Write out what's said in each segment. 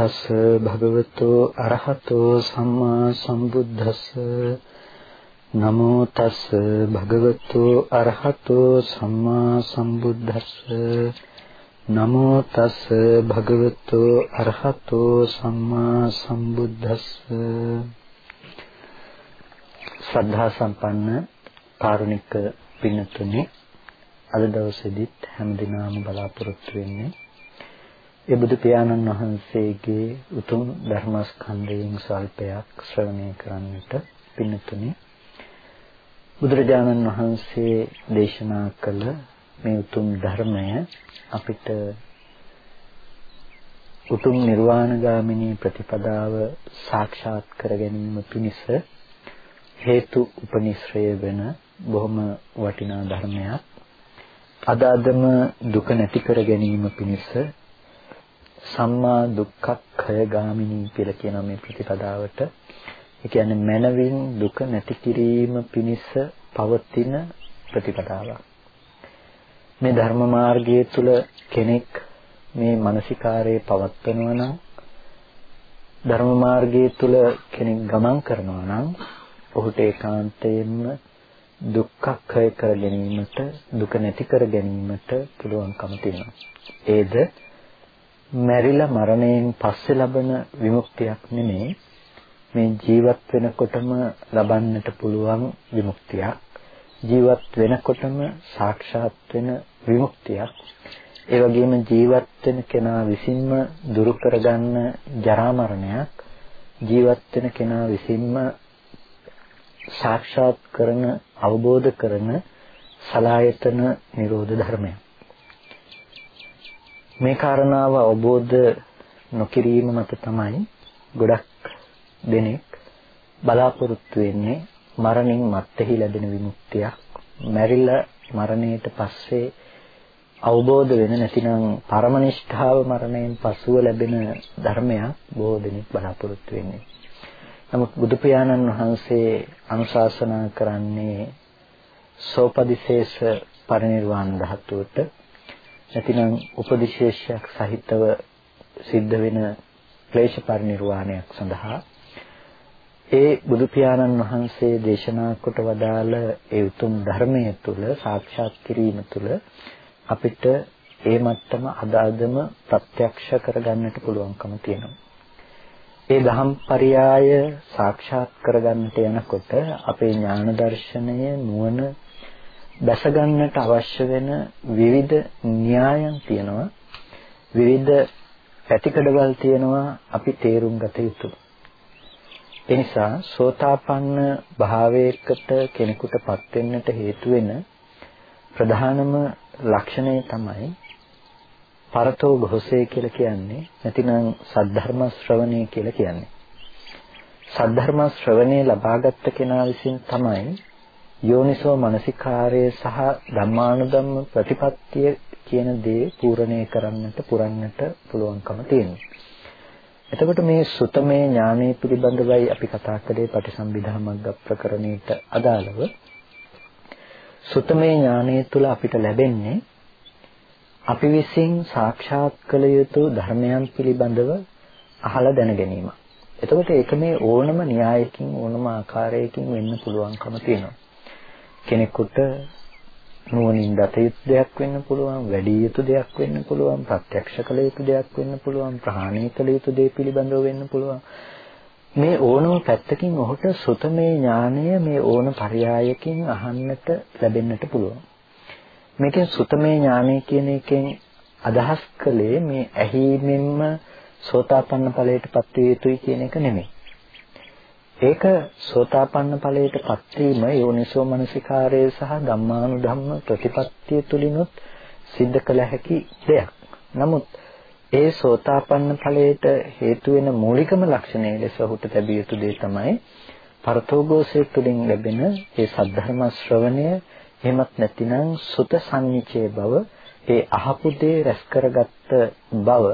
නමෝ තස් භගවතු අරහතෝ සම්මා සම්බුද්දස්ස. නමෝ තස් භගවතු අරහතෝ සම්මා සම්බුද්දස්ස. නමෝ තස් භගවතු අරහතෝ සම්මා සම්බුද්දස්ස. ශ්‍රද්ධා සම්පන්න කාරුණික පින්තුනි අද දවසේදීත් හැමදිනම බලාපොරොත්තු වෙන්නේ ඒ බුදු පියාණන් වහන්සේගේ උතුම් ධර්මස්කන්ධයෙන් ස්වල්පයක් ශ්‍රවණය කරන්නට පින්තුනි. බුදුරජාණන් වහන්සේ දේශනා කළ මේ උතුම් ධර්මය අපිට උතුම් නිර්වාණගාමිනී ප්‍රතිපදාව සාක්ෂාත් කර ගැනීම පිණිස හේතු උපනිශ්‍රය වෙන බොහොම වටිනා ධර්මයක්. අද අදම දුක නැති කර ගැනීම පිණිස සම්මා දුක්ඛක්ඛය ගාමිනී කියලා කියන මේ ප්‍රතිපදාවට ඒ කියන්නේ මනවින් දුක නැති කිරීම පිණිස පවතින ප්‍රතිපදාවක්. මේ ධර්ම මාර්ගයේ තුල කෙනෙක් මේ මානසිකාරයේ පවත්වනවා නම් ධර්ම මාර්ගයේ තුල කෙනෙක් ගමන් කරනවා නම් ඔහුට ඒකාන්තයෙන්ම දුක්ඛක්ඛය කර ගැනීමට දුක නැති කර ගැනීමට පුළුවන්කම තියෙනවා. ඒද මැරිලා මරණයෙන් පස්සේ ලබන විමුක්තියක් නෙමෙයි. මේ ජීවත් වෙනකොටම ලබන්නට පුළුවන් විමුක්තියක්. ජීවත් වෙනකොටම සාක්ෂාත් වෙන විමුක්තියක්. ඒ වගේම ජීවත් වෙන කෙනා විසින්ම දුරු කරගන්න ජරා මරණයක්. ජීවත් වෙන කෙනා විසින්ම සාක්ෂාත් කරන අවබෝධ කරන සලායතන නිරෝධ ධර්මයක්. මේ කාරණාව අවබෝධ නොකිරීම මත තමයි ගොඩක් දෙනෙක් බලාපොරොත්තු වෙන්නේ මරණින් මත්තේහි ලැබෙන විමුක්තියක් මැරිලා මරණයට පස්සේ අවබෝධ වෙන නැතිනම් පරමනිෂ්ඨාව මරණයෙන් පසුව ලැබෙන ධර්මයක් බොහෝ දෙනෙක් බලාපොරොත්තු වෙන්නේ. නමුත් බුදු පියාණන් වහන්සේ අනුශාසනා කරන්නේ සෝපදිශේෂ පරිනිර්වාණ ධාතුවට නැතිනම් උපදිශේෂයක් සහිතව සිද්ධ වෙන ක්ලේශ පරිනිර්වාණයක් සඳහා ඒ බුදු පියාණන් වහන්සේ දේශනා කොට වදාළ ඒ උතුම් ධර්මයේ තුල සාක්ෂාත් කිරීම තුල අපිට ඒ මට්ටම අදාදම ප්‍රත්‍යක්ෂ කරගන්නට පුළුවන්කම තියෙනවා. ඒ දහම් පරයය සාක්ෂාත් කරගන්නට යනකොට අපේ ඥාන දර්ශනය නුවණ දැස ගන්නට අවශ්‍ය වෙන විවිධ න්‍යායන් තියෙනවා. විවිධ පැතිකඩවල් තියෙනවා අපි තේරුම් ගත යුතුයි ඒ නිසා සෝතාපන්න භාවයකට කෙනෙකුටපත් වෙන්නට හේතු වෙන ප්‍රධානම ලක්ෂණය තමයි පරතෝ ഘോഷේ කියලා කියන්නේ නැතිනම් සද්ධර්ම ශ්‍රවණය කියලා කියන්නේ. සද්ධර්ම ශ්‍රවණය ලබාගත් කෙනා විසින් තමයි යෝනිසෝ මනසිකාරය සහ ධම්මානුධම්ම ප්‍රතිපත්තිය කියන දේ පූර්ණේ කරන්නට පුරන්නට පුළුවන්කම තියෙනවා. එතකොට මේ සුතමේ ඥානෙ පිළිබඳවයි අපි කතා කරේ පටිසම්භිදා මග්ග ප්‍රකරණයට අදාළව. සුතමේ ඥානය තුළ අපිට ලැබෙන්නේ අපි විසින් සාක්ෂාත් කළ යුතු ධර්මයන් පිළිබඳව අහලා දැන ගැනීම. එතකොට ඒක මේ ඕනම න්‍යායකින් ඕනම ආකාරයකින් වෙන්න පුළුවන්කම තියෙනවා. කෙනෙකුට නුවණින් දත යුතු දෙයක් වෙන්න පුළුවන් වැඩි යුතු දෙයක් වෙන්න පුළුවන් ප්‍රත්‍යක්ෂ කළ යුතු දෙයක් වෙන්න පුළුවන් ප්‍රහාණය කළ යුතු දේ පිළිබඳව වෙන්න පුළුවන්. මේ ඕනම පැත්තකින් ඔහුට සුතමේ ඥානය මේ ඕන පරයයකින් අහන්නට ලැබෙන්නට පුළුවන්. මේකෙන් සුතමේ ඥානය කියන එකෙන් අදහස් කළේ මේ ඇහිීමෙන්ම සෝතාපන්න ඵලයටපත් විය යුතුයි කියන එක නෙමෙයි. ඒක සෝතාපන්න ඵලයටපත් වීම යෝනිසෝ මනසිකාරය සහ ධම්මානුධම්ම ප්‍රතිපත්තිය තුලිනුත් සිද්ධ කළ හැකි දෙයක්. නමුත් ඒ සෝතාපන්න ඵලයට හේතු වෙන මූලිකම ලක්ෂණය ලෙස ඔහුට ලැබිය යුතු දේ තමයි පරතෝගෝසය තුලින් ලැබෙන ඒ සද්ධර්ම ශ්‍රවණය එහෙමත් නැතිනම් සුත සංනිචේ බව ඒ අහපු දේ රැස් කරගත්ත බව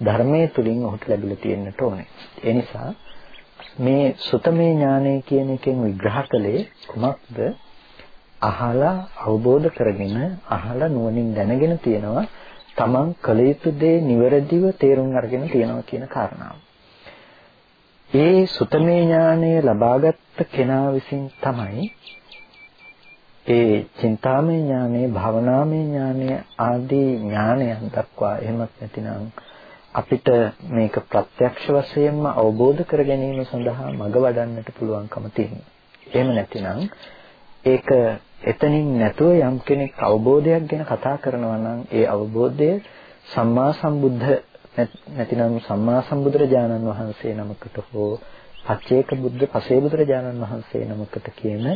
ධර්මයේ තුලින් ඔහුට ලැබිලා තියෙන්නට ඕනේ. ඒ නිසා මේ සුතමේ ඥානය කියන එකෙන් විග්‍රහ කළේ කුමක්ද? අහලා අවබෝධ කරගෙන අහලා නුවණින් දැනගෙන තියෙනවා තමන් කළ යුතු දේ නිවැරදිව තේරුම් අරගෙන තියෙනවා කියන කාරණාව. ඒ සුතමේ ඥානය ලබාගත් කෙනා විසින් තමයි ඒ චින්තාමය ඥානය, භවනාමය ඥානය ආදී ඥානයන් දක්වා එහෙමත් නැතිනම් අපිට මේක ප්‍රත්‍යක්ෂ වශයෙන්ම අවබෝධ කර ගැනීම සඳහා මඟ වඩන්නට පුළුවන්කම තියෙනවා. එහෙම නැතිනම් ඒක එතනින් නැතුව යම් කෙනෙක් අවබෝධයක් ගැන කතා කරනවා නම් ඒ අවබෝධය සම්මා සම්බුද්ධ නැතිනම් සම්මා සම්බුදුරජාණන් වහන්සේ නමකට හෝ පච්චේක බුද්ධ පසේ බුදුරජාණන් වහන්සේ නමකට කියන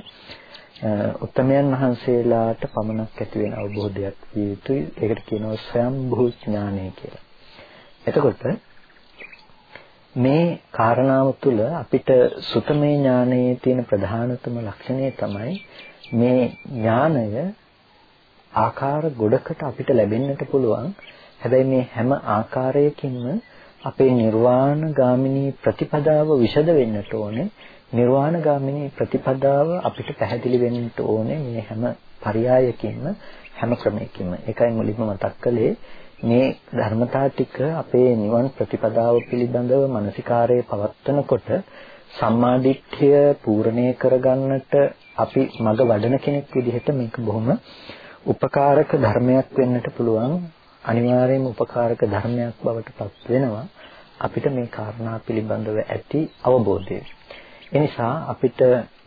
උත්තමයන් වහන්සේලාට පමණක් ඇති වෙන අවබෝධයක් විය යුතුයි. ඒකට කියනවා ස්වයම්භූ ඥානය කියලා. එතකොට මේ කාරණාව තුළ අපිට සුතමේ ඥානයේ තියෙන ප්‍රධානතම ලක්ෂණය තමයි මේ ඥානය ආකාර ගොඩකට අපිට ලැබෙන්නට පුළුවන්. හැබැයි මේ හැම ආකාරයකින්ම අපේ නිර්වාණ ගාමිනී ප්‍රතිපදාව විෂද වෙන්නට ඕනේ. නිර්වාණ ගාමිනී ප්‍රතිපදාව අපිට පැහැදිලි වෙන්න ඕනේ මේ හැම පරයයකින්ම හැම ක්‍රමයකින්ම. ඒකයි මුලින්ම මතක් කළේ මේ ධර්මතා ටික අපේ නිවන් ප්‍රතිපදාව පිළිබඳව මානසිකාරයේ පවත්වනකොට සම්මාදිට්ඨිය පූර්ණේ කරගන්නට අපි මඟ වඩන කෙනෙක් විදිහට මේක බොහොම උපකාරක ධර්මයක් වෙන්නට පුළුවන් අනිවාර්යයෙන්ම උපකාරක ධර්මයක් බවට පත් වෙනවා අපිට මේ කාරණා පිළිබඳව ඇති අවබෝධය. එනිසා අපිට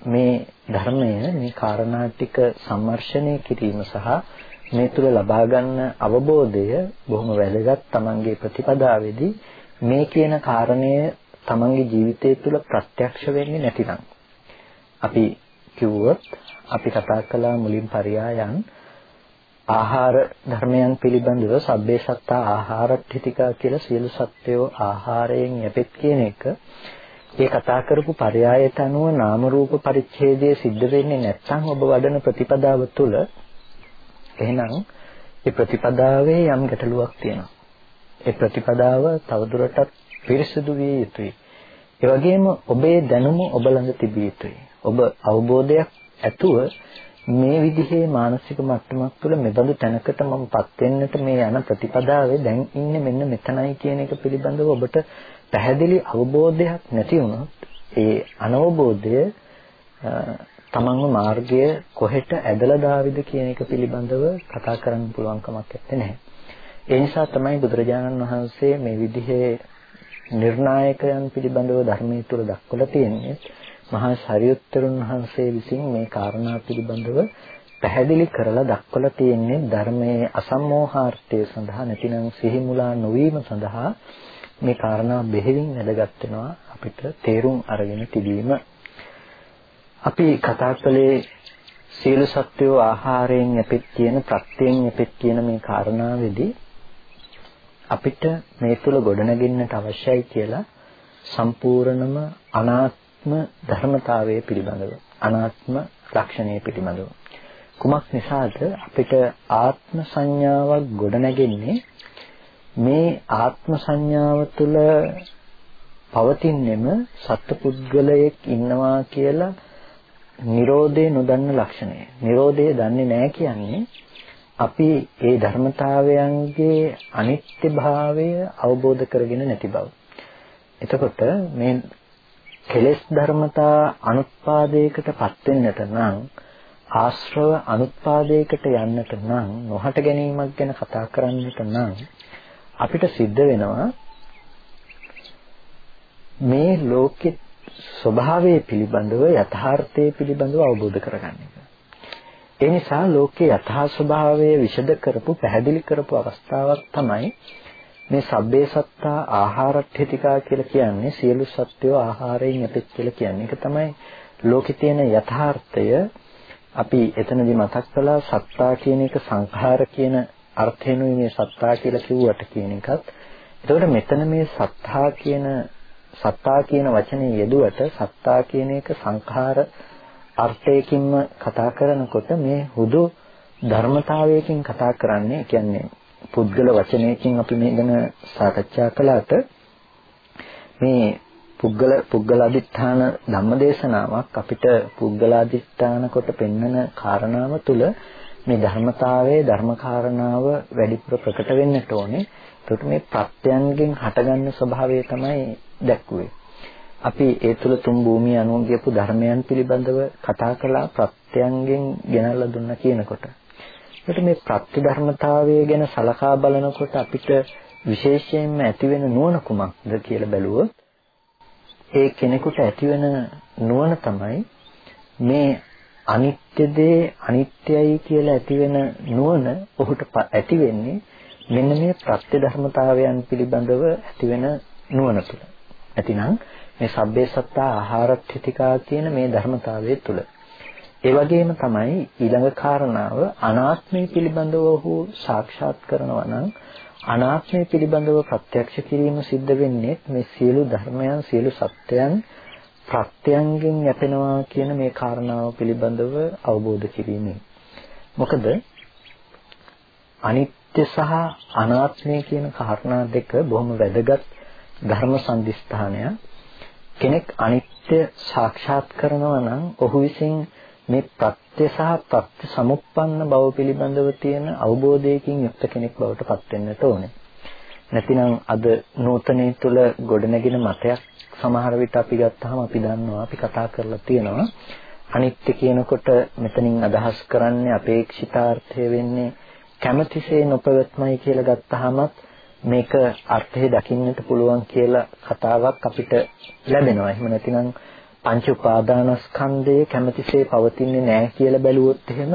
මේ ධර්මය මේ කාරණා ටික සම්මර්ෂණය කිරීම සහ මේ තුල ලබා ගන්න අවබෝධය බොහොම වැදගත් Tamanගේ ප්‍රතිපදාවේදී මේ කියන කාරණය Tamanගේ ජීවිතය තුළ ප්‍රත්‍යක්ෂ වෙන්නේ නැතිනම්. අපි කිව්වොත් අපි කතා කළා මුලින් පරයායන් ආහාර ධර්මයන් පිළිබඳව සබ්බේ සත්තා ආහාරට්ඨිතිකා කියලා සියලු සත්වයෝ ආහාරයෙන් යැපෙත් කියන එක. ඒ කතා කරපු පරයායට අනුව නාම රූප පරිච්ඡේදය සිද්ධ වෙන්නේ නැත්නම් ඔබ වඩන ප්‍රතිපදාව තුළ එහෙනම් ඒ ප්‍රතිපදාවේ යම් ගැටලුවක් තියෙනවා. ඒ ප්‍රතිපදාව තවදුරටත් පිරිසිදු විය යුතුයි. ඒ වගේම ඔබේ දැනුම ඔබ ළඟ තිබිය යුතුයි. ඔබ අවබෝධයක් ඇතුව මේ විදිහේ මානසික මට්ටමක් තුළ මෙබඳු තැනකට මමපත් වෙන්නට මේ යන ප්‍රතිපදාවේ දැන් ඉන්නේ මෙන්න මෙතනයි කියන එක පිළිබඳව ඔබට පැහැදිලි අවබෝධයක් නැති වුණොත් ඒ අනවබෝධය තමන්ව මාර්ගය කොහෙට ඇදලා දාවිද කියන එක පිළිබඳව කතා කරන්න පුළුවන් කමක් නැහැ. ඒ නිසා තමයි බුදුරජාණන් වහන්සේ මේ විදිහේ නිර්ණායකයන් පිළිබඳව ධර්මයේ තුල දක්වලා තියෙන්නේ. මහා ශරියුත්තරුන් වහන්සේ විසින් මේ කාරණා පිළිබඳව පැහැදිලි කරලා දක්වලා තියෙන්නේ ධර්මයේ අසම්මෝහාර්ථය සඳහා නැතිනම් සිහිමුලා නොවීම සඳහා මේ කාරණා බෙහෙවින් වැදගත් වෙනවා අපිට තේරුම් අරගෙන තිබීම. අපි කතා කළේ සීල සත්‍යෝ ආහාරයෙන් යපෙත් කියන ප්‍රත්‍යයෙන් යපෙත් කියන මේ කාරණාවේදී අපිට මේ තුල ගොඩනගෙන්නට අවශ්‍යයි කියලා සම්පූර්ණම අනාත්ම අනාත්ම ධර්මතාවය පිළිබඳව අනාත්ම ලක්ෂණය පිළිබඳව. කුමක් නිසාද? අපිට ආත්ම සංඥාවක් ගොඩනැගෙන්නේ මේ ආත්ම සංඥාව තුළ පවතින්නෙම සත්පුද්ගලයෙක් ඉන්නවා කියලා Nirodhe නොදන්න ලක්ෂණය. Nirodhe දන්නේ නැහැ කියන්නේ අපි ඒ ධර්මතාවයන්ගේ අනිත්‍යභාවය අවබෝධ කරගෙන නැති බව. එතකොට මේ කෙලෙස් ධර්මතා අනුත්පාදයකටපත් වෙන්නට නම් ආශ්‍රව අනුත්පාදයකට යන්නට නම් නොහට ගැනීමක් ගැන කතා කරන්නට නම් අපිට සිද්ධ වෙනවා මේ ලෝකෙ ස්වභාවය පිළිබඳව යථාර්ථය පිළිබඳව අවබෝධ කරගන්න එක. ඒ නිසා ලෝකේ යථා ස්වභාවය විෂද කරපු පැහැදිලි කරපු අවස්ථාවක් තමයි මේ සබ්බේ සත්තා ආහාරට්ඨිතිකා කියලා කියන්නේ සියලු සත්වෝ ආහාරයෙන් යැපෙත් කියලා කියන්නේ. ඒක තමයි ලෝකේ තියෙන යථාර්ථය. අපි එතනදී මතක් කළා සත්තා කියන එක සංඛාර කියන අර්ථයෙන්ුයි මේ සත්තා කියලා කිව්වට කියන එකත්. එතකොට මෙතන මේ සත්තා කියන සත්තා කියන වචනේ යෙදුවට සත්තා කියන එක සංඛාර අර්ථයකින්ම කතා කරනකොට මේ හුදු ධර්මතාවයකින් කතා කරන්නේ කියන්නේ පුද්ගල වචනයකින් අපි මේ ගැන සාකච්ඡා කළාට මේ පුද්ගල පුද්ගලාදිත්‍ථාන ධම්මදේශනාවක් අපිට පුද්ගලාදිත්‍ථාන කොට පෙන්වන කාරණාව තුළ මේ ධර්මතාවයේ ධර්මකාරණාව වැඩිපුර ප්‍රකට වෙන්නට ඕනේ. ඒකට මේ ප්‍රත්‍යයන්ගෙන් හටගන්න ස්වභාවය තමයි දැක්ුවේ. අපි ඒ තුල තුන් භූමිය අනුව කියපු ධර්මයන් පිළිබඳව කතා කළා ප්‍රත්‍යයන්ගෙන් ගෙනල්ලා දුන්නා කියනකොට. ඒකට මේ ප්‍රත්‍ය ධර්මතාවය ගැන සලකා බලනකොට අපිට විශේෂයෙන්ම ඇතිවෙන නුවණ කුමක්ද කියලා බැලුවොත් ඒ කෙනෙකුට ඇතිවෙන නුවණ තමයි මේ අනිත්‍ය දේ අනිත්‍යයි කියලා ඇතිවෙන නුවණ ඔහුට ඇති වෙන්නේ මෙන්න මේ ප්‍රත්‍ය ධර්මතාවයන් පිළිබඳව ඇතිවෙන නුවණ තුළ. ඇතිනම් මේ සබ්බේ සත්තා ආහාරත්‍ත්‍තිකා කියන මේ ධර්මතාවයේ තුල. ඒ වගේම තමයි ඊළඟ කාරණාව අනාත්මය පිළිබඳව ඔහු සාක්ෂාත් කරනවා නම් අනාත්මය පිළිබඳව ප්‍රත්‍යක්ෂ කිරීම සිද්ධ වෙන්නේ මේ සියලු ධර්මයන් සියලු සත්‍යයන් ප්‍රත්‍යයන්ගෙන් යැපෙනවා කියන මේ කාරණාව පිළිබඳව අවබෝධ කිරීමෙන්. මොකද අනිත්‍ය සහ අනාත්මය කියන කාරණා දෙක බොහොම වැදගත් ධර්ම සම්දිස්ථානයක්. කෙනෙක් අනිත්‍ය සාක්ෂාත් කරනවා නම් ඔහු විසින් මේ ප්‍රත්‍ය සහ ප්‍රත්‍ය සමුප්පන්න බව පිළිබඳව තියෙන අවබෝධයකින් යුක්ත කෙනෙක් බවට පත් වෙන්නට ඕනේ. නැතිනම් අද නූතනයේ තුල ගොඩනැගෙන මතයක් සමහර විට අපි ගත්තාම අපි දන්නවා අපි කතා කරලා තියෙනවා අනිත්‍ය කියනකොට මෙතනින් අදහස් කරන්නේ අපේක්ෂිතාර්ථය වෙන්නේ කැමැතිසේ නොපවත්මයි කියලා ගත්තාමත් මේක අර්ථය දකින්නට පුළුවන් කියලා කතාවක් අපිට ලැබෙනවා. එහෙම නැතිනම් පංච උපාදානස්කන්ධය කැමැතිසේ පවතින්නේ නැහැ කියලා බැලුවොත් එහෙම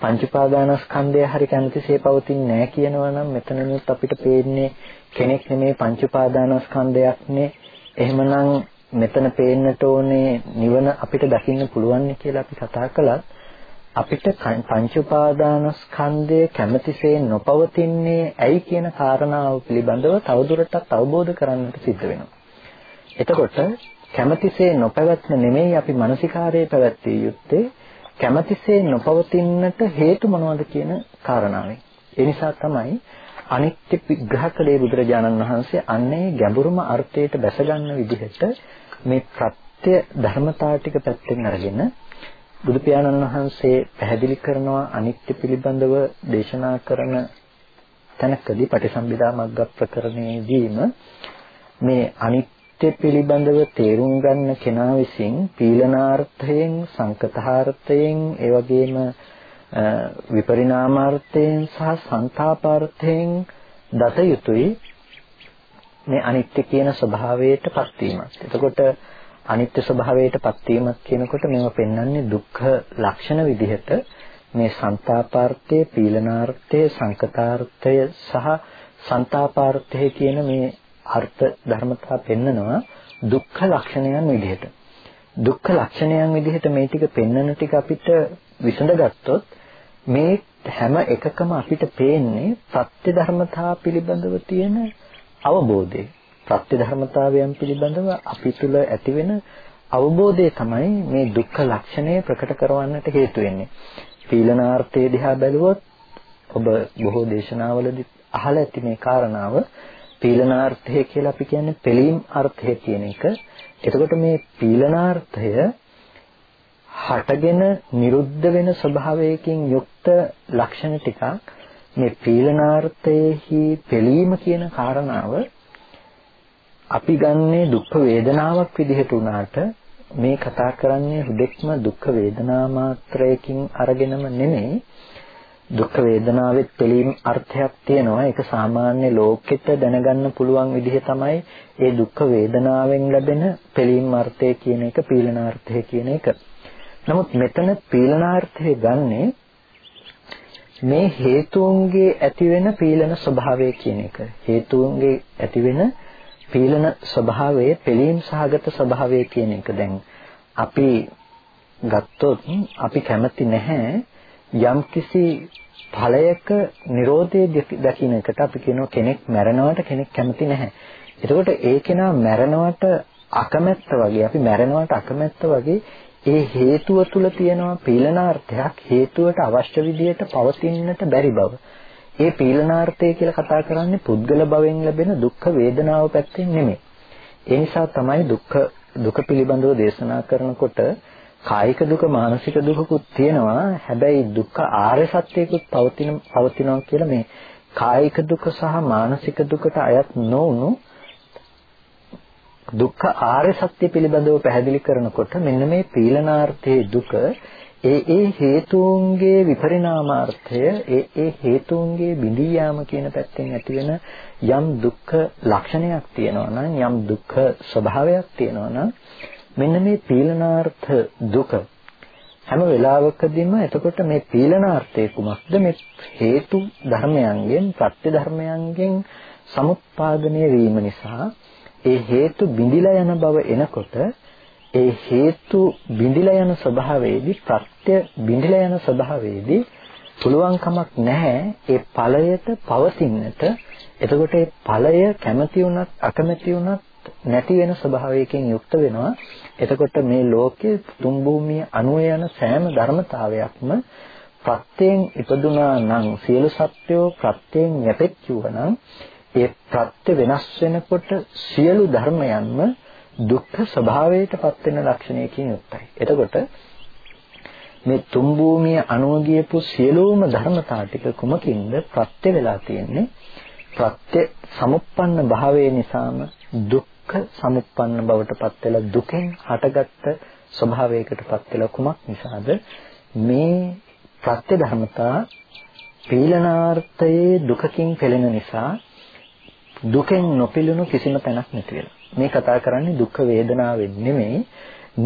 පංච උපාදානස්කන්ධය හරි කැමැතිසේ පවතින්නේ නැහැ කියනවා නම් මෙතනනුත් අපිට පේන්නේ කෙනෙක් නෙමේ පංච උපාදානස්කන්ධයක්නේ. එහෙමනම් මෙතන පේන්නට ඕනේ නිවන අපිට දකින්න පුළුවන් කියලා අපි කතා කළත් අපිට පංච උපාදානස්කන්ධය කැමැතිසේ නොපවතින්නේ ඇයි කියන කාරණාව පිළිබඳව තවදුරටත් අවබෝධ කරගන්නට සිද්ධ වෙනවා. එතකොට කැමැතිසේ නොපැවැත්ම නෙමෙයි අපි මානසිකාරයේ පැවැත්විය යුත්තේ කැමැතිසේ නොපවතින්නට හේතු මොනවද කියන කාරණාවෙන්. ඒ නිසා තමයි අනිත්‍ය විග්‍රහ කළේ බුදුරජාණන් වහන්සේ අන්නේ ගැඹුරුම අර්ථයට බැසගන්න විදිහට මේ ප්‍රත්‍ය ධර්මතා ටික පැත්තෙන් අරගෙන බුදු පියාණන් වහන්සේ පැහැදිලි කරනවා අනිත්‍ය පිළිබඳව දේශනා කරන තැනකදී පටිසම්භිදා මග්ග ප්‍රකරණයේදීම මේ අනිත්‍ය පිළිබඳව තේරුම් ගන්න කෙනා විසින් පීලනාර්ථයෙන් සංකතාර්ථයෙන් ඒ වගේම විපරිණාමාර්ථයෙන් සහ සංతాපාර්ථයෙන් දත යුතුයි මේ අනිත්‍ය කියන ස්වභාවයටපත් වීමත්. එතකොට අනිත්‍ය ස්වභාවයටපත් වීමක් කියනකොට මේවා පෙන්වන්නේ දුක්ඛ ලක්ෂණ විදිහට මේ සංతాපාර්ථය, පීලනාර්ථය, සංකතාර්ථය සහ සංతాපාර්ථය කියන මේ අර්ථ ධර්මතා පෙන්නනවා දුක්ඛ ලක්ෂණයන් විදිහට. දුක්ඛ ලක්ෂණයන් විදිහට මේ ටික පෙන්වන ටික අපිට විසඳගත්තොත් මේ හැම එකකම අපිට පේන්නේ සත්‍ය ධර්මතා පිළිබඳව තියෙන අවබෝධය. ප්‍රත්‍ය ධර්මතාවයන් පිළිබඳව අපි තුල ඇතිවෙන අවබෝධය තමයි මේ දුක්ඛ ලක්ෂණය ප්‍රකට කරවන්නට හේතු වෙන්නේ. පීලනාර්ථයේ දිහා බැලුවොත් ඔබ බොහෝ දේශනාවලදී අහලා ඇති මේ කාරණාව පීලනාර්ථය කියලා අපි කියන්නේ පිළීම් අර්ථය කියන එක. එතකොට මේ පීලනාර්ථය හටගෙන නිරුද්ධ වෙන ස්වභාවයකින් යුක්ත ලක්ෂණ ටිකක් මේ පීලනාර්ථයේහි පිළීම කියන කාරණාව අපි ගන්නේ දුක් වේදනාවක් විදිහට උනාට මේ කතා කරන්නේ හුදෙක්ම දුක් වේදනා මාත්‍රයකින් අරගෙනම නෙමෙයි දුක් වේදනාවෙත් පිළීම් අර්ථයක් තියෙනවා ඒක සාමාන්‍ය ලෝකෙට දැනගන්න පුළුවන් විදිහ තමයි ඒ දුක් වේදනාවෙන් ලැබෙන පිළීම් අර්ථය කියන එක පීලනාර්ථය කියන එක. නමුත් මෙතන පීලනාර්ථය ගන්නේ මේ හේතුන්ගේ ඇතිවෙන පීලන ස්වභාවය කියන එක. හේතුන්ගේ ඇතිවෙන පීලන ස්වභාවයේ පිළීම් සහගත ස්වභාවය කියන එක දැන් අපි ගත්තොත් අපි කැමති නැහැ යම්කිසි ඵලයක Nirodhe දකින්න එකට අපි කියනවා කෙනෙක් මැරෙනවට කෙනෙක් කැමති නැහැ. එතකොට ඒ කෙනා මැරෙනවට අකමැත්ත වගේ අපි මැරෙනවට අකමැත්ත වගේ ඒ හේතුව තුල තියෙනවා පීලනාර්ථයක් හේතුවට අවශ්‍ය විදිහට පවතින්නට බැරි බව. ඒ පීලනාර්ථය කියලා කතා කරන්නේ පුද්ගල භවෙන් ලැබෙන දුක්ඛ වේදනාව පැත්තෙන් නෙමෙයි. ඒ නිසා තමයි දුක්ඛ දුක පිළිබඳව දේශනා කරනකොට කායික දුක මානසික දුකකුත් තියෙනවා හැබැයි දුක්ඛ ආර්ය සත්‍යයකුත් පවතින පවතිනවා කියලා මේ කායික දුක සහ මානසික දුකට අයත් නොවුණු දුක්ඛ ආර්ය සත්‍ය පිළිබඳව පැහැදිලි කරනකොට මෙන්න මේ පීලනාර්ථයේ දුක ඒ ඒ හේතුන්ගේ විපරිණාමාර්ථය ඒ ඒ හේතුන්ගේ බිඳී යාම කියන පැත්තෙන් ඇතිවෙන යම් දුක්ඛ ලක්ෂණයක් තියෙනවා නම් යම් දුක්ඛ ස්වභාවයක් තියෙනවා නම් මෙන්න මේ පීලනාර්ථ දුක හැම වෙලාවකදීම එතකොට මේ පීලනාර්ථය කුමක්ද? මේ හේතු ධර්මයන්ගෙන් ප්‍රත්‍ය ධර්මයන්ගෙන් සමුත්පාදනය වීම නිසා ඒ හේතු බිඳිලා යන බව එනකොට ඒ හේතු බිඳිලා යන ස්වභාවයේදී ප්‍රත්‍ය බිඳිලා යන ස්වභාවයේදී පුළුවන් කමක් නැහැ ඒ ඵලයට පවතින්නට. එතකොට ඒ ඵලය කැමති වුණත් අකමැති වුණත් නැති වෙන ස්වභාවයකින් යුක්ත වෙනවා. එතකොට මේ ලෝකයේ තුන් භූමිය අනුව යන සෑම ධර්මතාවයක්ම ප්‍රත්‍යයෙන් ඉපදුනා නම් සියලු සත්වෝ ප්‍රත්‍යයෙන් යැපෙච්චුවා නම් ඒ ප්‍රත්‍ය වෙනස් වෙනකොට සියලු ධර්මයන්ම දුක්ඛ ස්වභාවයට පත් වෙන ලක්ෂණයකින් යුක්තයි. එතකොට මේ තුන් භූමිය අනුව ගියපු සියලුම ධර්මතා ටික කුමකින්ද ප්‍රත්‍ය වෙලා තියෙන්නේ? ප්‍රත්‍ය සමුප්පන්න භාවයේ නිසාම දුක්ඛ සමුප්පන්න බවට පත් වෙලා දුකෙන් හටගත්ත ස්වභාවයකට පත් වෙලා කුමක් නිසාද? මේ ප්‍රත්‍ය ධර්මතා පීලනාර්ථයේ දුකකින් පෙළෙන නිසා දුකෙන් නොපිළුණු කිසිම තැනක් නැති වෙලා. මේ කතා කරන්නේ දුක් වේදනාවෙන් නෙමෙයි.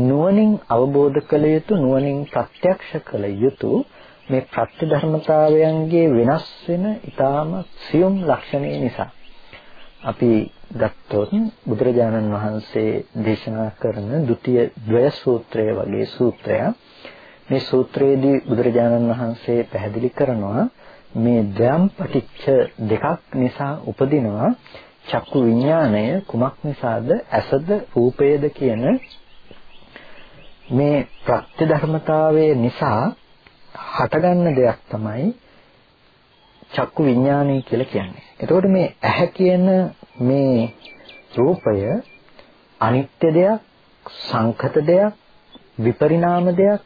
නුවණින් අවබෝධ කළ යුතු නුවණින් ප්‍රත්‍යක්ෂ කළ යුතු මේ ප්‍රත්‍ය ධර්මතාවයන්ගේ වෙනස් වෙන ඊටාම සියුම් ලක්ෂණය නිසා. අපි ගත්තොත් බුදුරජාණන් වහන්සේ දේශනා කරන ဒုတိ ය ද්වය සූත්‍රය වගේ සූත්‍රයක්. මේ සූත්‍රයේදී බුදුරජාණන් වහන්සේ පැහැදිලි කරනවා මේ ද්වයම් පටිච්ච දෙකක් නිසා උපදිනවා. චක්කු විඥාණය කුමක් නිසාද ඇසද රූපයද කියන මේ ප්‍රත්‍ය ධර්මතාවයේ නිසා හටගන්න දෙයක් තමයි චක්කු විඥානය කියලා කියන්නේ. එතකොට මේ ඇහැ කියන මේ රූපය අනිත්‍ය දෙයක්, සංකත දෙයක්, විපරිණාම දෙයක්,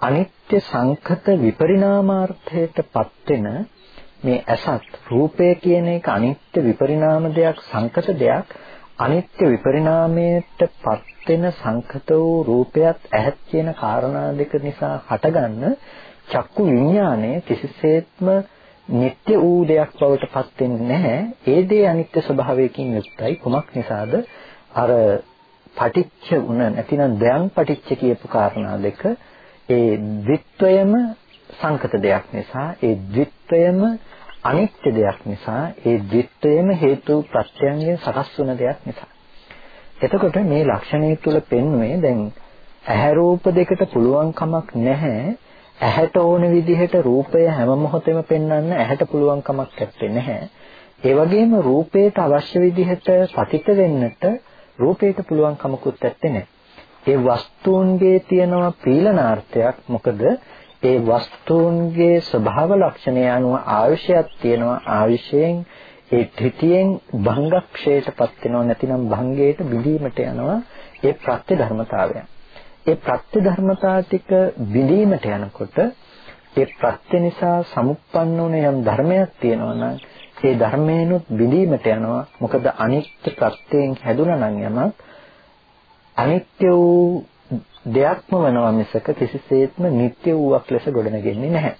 අනිත්‍ය සංකත විපරිණාමාර්ථයටපත් වෙන මේ ඇසත් රූපය කියන එක අනිත්‍ය විපරිණාම දෙයක් සංකත දෙයක් අනිත්‍ය විපරිණාමයටපත් වෙන සංකත වූ රූපයත් ඇහත් කියන කාරණා දෙක නිසා හටගන්න චක්කු විඥානය කිසිසේත්ම නিত্য වූ දෙයක් බවට පත් වෙන්නේ නැහැ. ඒ දේ අනිත්‍ය ස්වභාවයකින් යුක්තයි. කුමක් නිසාද? අර පටිච්ච උන නැතිනම් දයන් පටිච්ච කියපු කාරණා දෙක ඒ ද්විත්වයම සංකත දෙයක් නිසා ඒ ද්විත්වයම අනිත්‍ය දෙයක් නිසා ඒ ද්විත්වයම හේතු ප්‍රත්‍යයෙන් සකස් වන දෙයක් නිසා. එතකොට මේ ලක්ෂණය තුල පෙන්වන්නේ දැන් ඇහැ රූප දෙකට පුළුවන් කමක් නැහැ. ඇහැට ඕන විදිහට රූපය හැම මොහොතෙම පෙන්වන්න ඇහැට පුළුවන් කමක් නැත්තේ නැහැ. ඒ වගේම රූපයට අවශ්‍ය විදිහට පතිත වෙන්නට රූපයට පුළුවන් කමකුත් නැත්තේ නැහැ. ඒ වස්තුන්ගේ තියෙනවා පීලනාර්ථයක් මොකද ඒ වස්තුන්ගේ ස්වභාව ලක්ෂණය අනුව ආයුෂයක් තියෙනවා ආයුෂයෙන් ඒ ත්‍ිතියෙන් භංගක්ෂයටපත් වෙනවා නැතිනම් භංගයට බිඳීමට යනවා ඒ ප්‍රත්‍ය ධර්මතාවයන්. ඒ ප්‍රත්‍ය ධර්මතා ටික බිඳීමට යනකොට ඒ ප්‍රත්‍ය නිසා සමුප්පන්න වුණ යම් ධර්මයක් තියෙනවා නම් ඒ ධර්මයනොත් බිඳීමට යනවා. මොකද අනිත්‍ය ප්‍රත්‍යයෙන් හැදුනා නම් යමක් අනිත්‍ය වූ දෙයක්ම වෙනවා මිසක කිසිසේත්ම නිට්ටය වූවක් ලෙස ගොඩනගෙන්නේ නැහැ.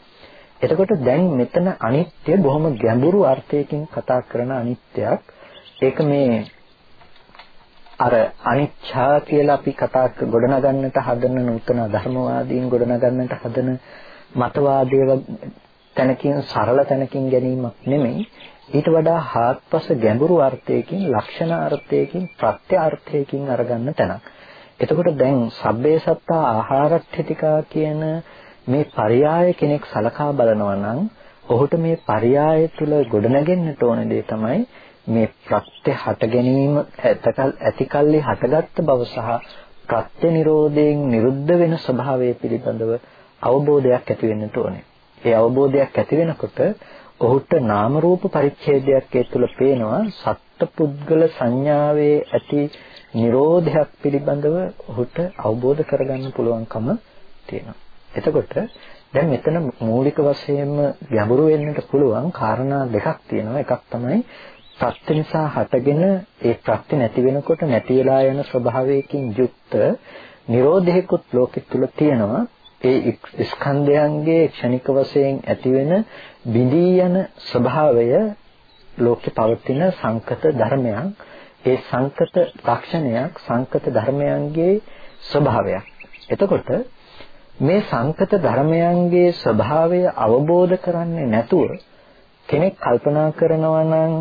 එතකොට දැන් මෙතන අනිත්‍ය බොහොම ගැඹුරු අර්ථයකින් කතා කරන අනිත්‍යයක්. ඒක මේ අර අනිච්ඡා කියලා අපි කතා ගොඩනගන්නට හදන නූතන ධර්මවාදීන් ගොඩනගන්නට හදන මතවාදයේ තැනකින් සරල තැනකින් ගැනීමක් නෙමෙයි ඊට වඩා හාත්පස ගැඹුරු අර්ථයකින් ලක්ෂණ අර්ථයකින් ප්‍රත්‍ය අර්ථයකින් අරගන්න තැනක්. එතකොට දැන් සබ්බේ සත්තා ආහාරට්ඨිතිකා කියන මේ පරයාය කෙනෙක් සලකා බලනවා නම් ඔහුට මේ පරයාය තුල ගොඩනගෙන්නට ඕන දේ තමයි මේ ප්‍රත්‍ය හට ගැනීම ඇතිකල්ලි හටගත්ත බව සහ ප්‍රත්‍ය නිරෝධයෙන් නිරුද්ධ වෙන ස්වභාවය පිළිබඳව අවබෝධයක් ඇති වෙන්නට ඕනේ. ඒ අවබෝධයක් ඇති වෙනකොට ඔහුට නාම රූප පරිච්ඡේදයක් ඒ තුළ පේනවා සත්පුද්ගල සංඥාවේ ඇති නිරෝධයක් පිළිබඳව ඔහුට අවබෝධ කරගන්න පුළුවන්කම තියෙනවා. එතකොට දැන් මෙතන මූලික වශයෙන්ම ගැඹුරු වෙන්නට පුළුවන් කාරණා දෙකක් තියෙනවා. එකක් තමයි ප්‍රත්‍ය නිසා හටගෙන ඒ ප්‍රත්‍ය නැති වෙනකොට නැති වෙලා යන ස්වභාවයකින් යුක්ත නිරෝධයකුත් ලෝකෙ තුල තියෙනවා. ඒ ස්කන්ධයන්ගේ ක්ෂණික වශයෙන් ඇතිවෙන බිඳී යන ස්වභාවය ලෝකෙ පවතින සංකත ධර්මයන් ඒ සංකත ලක්ෂණයක් සංකත ධර්මයන්ගේ ස්වභාවයක්. එතකොට මේ සංකත ධර්මයන්ගේ ස්වභාවය අවබෝධ කරන්නේ නැතුව කෙනෙක් කල්පනා කරනවා නම්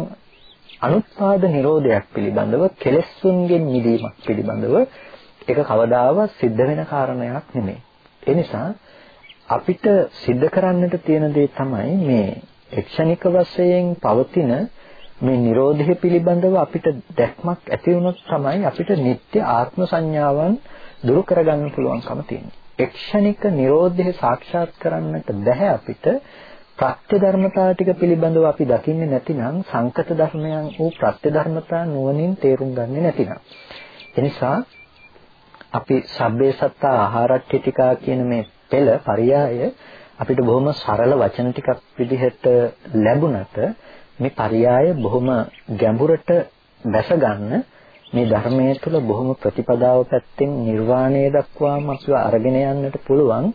අනුත්පාද නිරෝධයක් පිළිබඳව කෙලෙස්සුන්ගෙන් මිදීමක් පිළිබඳව ඒක කවදාවත් සිද්ධ වෙන කාරණයක් නෙමෙයි. ඒ නිසා අපිට සිද්ධ කරන්නට තියෙන දේ තමයි මේ එක්ෂණික වශයෙන් පවතින මේ Nirodha පිළිබඳව අපිට දැක්මක් ඇති වුණොත් තමයි අපිට නিত্য ආත්ම සංඥාවන් දුරු කරගන්න පුළුවන්කම තියෙන්නේ. එක්ෂණික Nirodha සාක්ෂාත් කරන්නට බැහැ අපිට ප්‍රත්‍ය ධර්මතා ටික පිළිබඳව අපි දකින්නේ නැතිනම් සංකත ධර්මයන් වූ ප්‍රත්‍ය ධර්මතා නුවණින් තේරුම් ගන්නේ නැතිනම් එනිසා අපි සබ්බේ සත්තා ආහාරට්ඨිතිකා කියන මේ පෙළ පරියාය අපිට බොහොම සරල වචන ටිකක් විදිහට ලැබුණට මේ පරියාය බොහොම ගැඹුරට දැස ගන්න මේ ධර්මයේ තුල බොහොම ප්‍රතිපදාව පැත්තෙන් නිර්වාණය දක්වාම අපිව අරගෙන යන්නට පුළුවන්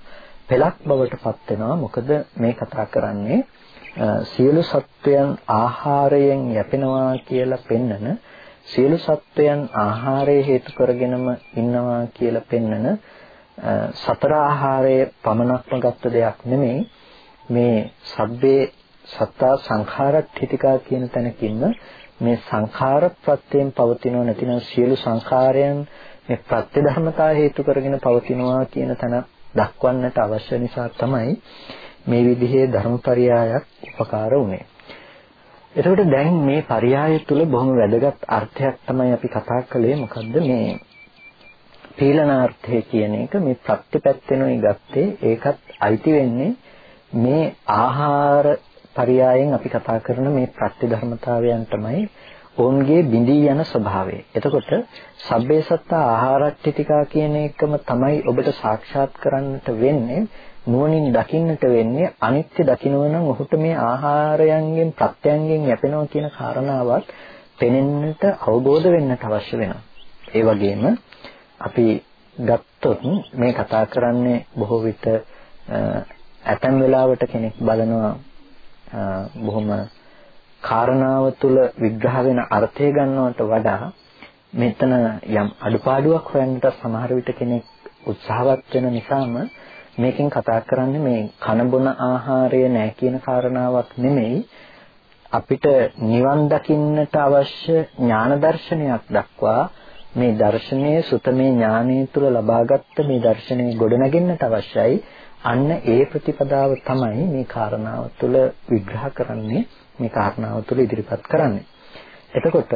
පෙළක් බවට පත් වෙනවා. මොකද මේ කතා කරන්නේ සියලු සත්වයන් ආහාරයෙන් යැපෙනවා කියලා පෙන්නන සියලු සත්වයන් ආහාරය හේතු කරගෙනම ඉන්නවා කියලා පෙන්නන සතර ආහාරයේ පමණක්ම ගත්ත දෙයක් නෙමෙයි. මේ සබ්බේ සත්තා සංඛාරට්ඨිතිකා කියන තැනකින්ම මේ සංඛාර ප්‍රත්‍යයෙන් පවතිනව නැතිනම් සියලු සංඛාරයන් මේ ප්‍රත්‍ය ධර්මතා හේතු කරගෙන පවතිනවා කියන තැන දක්වන්නට අවශ්‍ය නිසා තමයි මේ විදිහේ ධර්මපරයයක් උපකාර වුනේ. එතකොට දැන් මේ පරයය තුල බොහොම වැදගත් අර්ථයක් තමයි අපි කතා කළේ. මොකද්ද? මේ පීලනාර්ථය කියන එක මේ ප්‍රතිපැත්තෙනුයි ගත්තේ. ඒකත් අයිති වෙන්නේ මේ ආහාර පරයයෙන් අපි කතා කරන මේ ප්‍රත්‍ය ධර්මතාවයන් තමයි ඔවුන්ගේ බිඳී යන ස්වභාවය. එතකොට සබ්බේ සත්තා ආහාරට්ටිතිකා කියන එකම තමයි ඔබට සාක්ෂාත් කරන්නට වෙන්නේ නුවණින් දකින්නට වෙන්නේ අනිත්‍ය දකින්න නම් ඔහුට මේ ආහාරයන්ගෙන් ප්‍රත්‍යයන්ගෙන් යැපෙනවා කියන කාරණාවක් පෙනෙන්නට අවබෝධ වෙන්නට අවශ්‍ය වෙනවා. ඒ වගේම අපි ගත්තොත් මේ කතා කරන්නේ බොහෝ විට ඇතැම් වෙලාවට කෙනෙක් බලනවා බොහොම කාරණාව තුළ විග්‍රහ වෙන අර්ථය ගන්නවට වඩා මෙතන යම් අඩුපාඩුවක් හොයන්නට සමහර විට කෙනෙක් උත්සාහවත් වෙන නිසාම මේකෙන් කතා කරන්නේ මේ කන බොන ආහාරය නෑ කියන කාරණාවක් නෙමෙයි. අපිට නිවන් දකින්නට අවශ්‍ය ඥාන දර්ශනයක් දක්වා මේ දර්ශනයේ සුතමේ ඥානයේ තුල ලබාගත්ත මේ දර්ශනය ගොඩනගෙන්නට අවශ්‍යයි. අන්න ඒ ප්‍රතිපදාව තමයි මේ කාරණාව තුළ විග්‍රහ කරන්නේ මේ කාරණාව තුළ ඉදිරිපත් කරන්නේ. එතකොට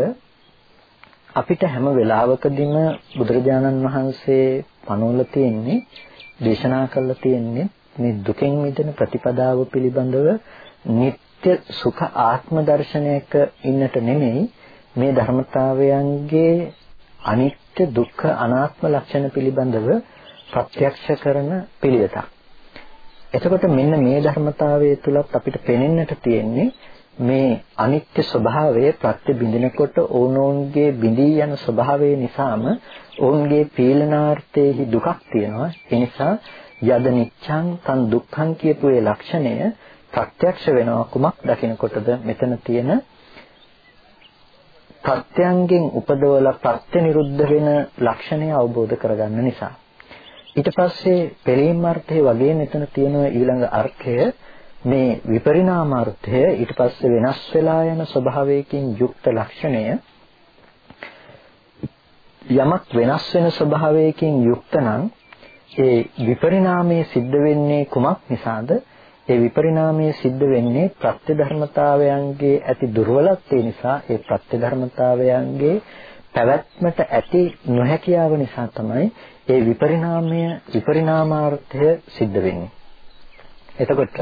අපිට හැම වෙලාවකදීම බුදුරජාණන් වහන්සේ පනවලා තියෙන්නේ දේශනා කළා තියෙන්නේ මේ දුකෙන් මිදෙන ප්‍රතිපදාව පිළිබඳව නিত্য සුඛ ආත්ම දර්ශනයක ඉන්නට නෙමෙයි මේ ධර්මතාවයන්ගේ අනිත්‍ය දුක්ඛ අනාත්ම ලක්ෂණ පිළිබඳව ප්‍රත්‍යක්ෂ කරන පිළිවෙතක්. එතකොට මෙන්න මේ ධර්මතාවයේ තුලත් අපිට පෙනෙන්නට තියෙන්නේ මේ අනිත්‍ය ස්වභාවය ප්‍රත්‍ය බිඳිනකොට ඕනෝන්ගේ බිඳී යන ස්වභාවය නිසාම ඔවුන්ගේ පීලනාර්ථයේ දුකක් තියෙනවා. ඒ නිසා යද නිච්ඡං තන් දුක්ඛං කියපු ඒ ලක්ෂණය ප්‍රත්‍යක්ෂ වෙනවා කුමක් දකිනකොටද? මෙතන තියෙන ප්‍රත්‍යංගෙන් උපදවලා ප්‍රත්‍ය නිරුද්ධ වෙන ලක්ෂණය අවබෝධ කරගන්න නිසා. ඊට පස්සේ පෙරීම් අර්ථය වගේ මෙතන තියෙන ඊළඟ අර්ථය මේ විපරිණාම අර්ථය ඊට පස්සේ වෙනස් වෙලා යන ස්වභාවයකින් යුක්ත ලක්ෂණය යමක් වෙනස් වෙන ස්වභාවයකින් යුක්ත නම් ඒ විපරිණාමයේ සිද්ධ වෙන්නේ කුමක් නිසාද? ඒ විපරිණාමයේ සිද්ධ වෙන්නේ ප්‍රත්‍ය ධර්මතාවයන්ගේ ඇති දුර්වලත්වය නිසා ඒ ප්‍රත්‍ය ධර්මතාවයන්ගේ පැවැත්මට ඇති නොහැකියාව නිසා තමයි ඒ විපරිණාමය විපරිණාමාර්ථය සිද්ධ වෙන්නේ. එතකොට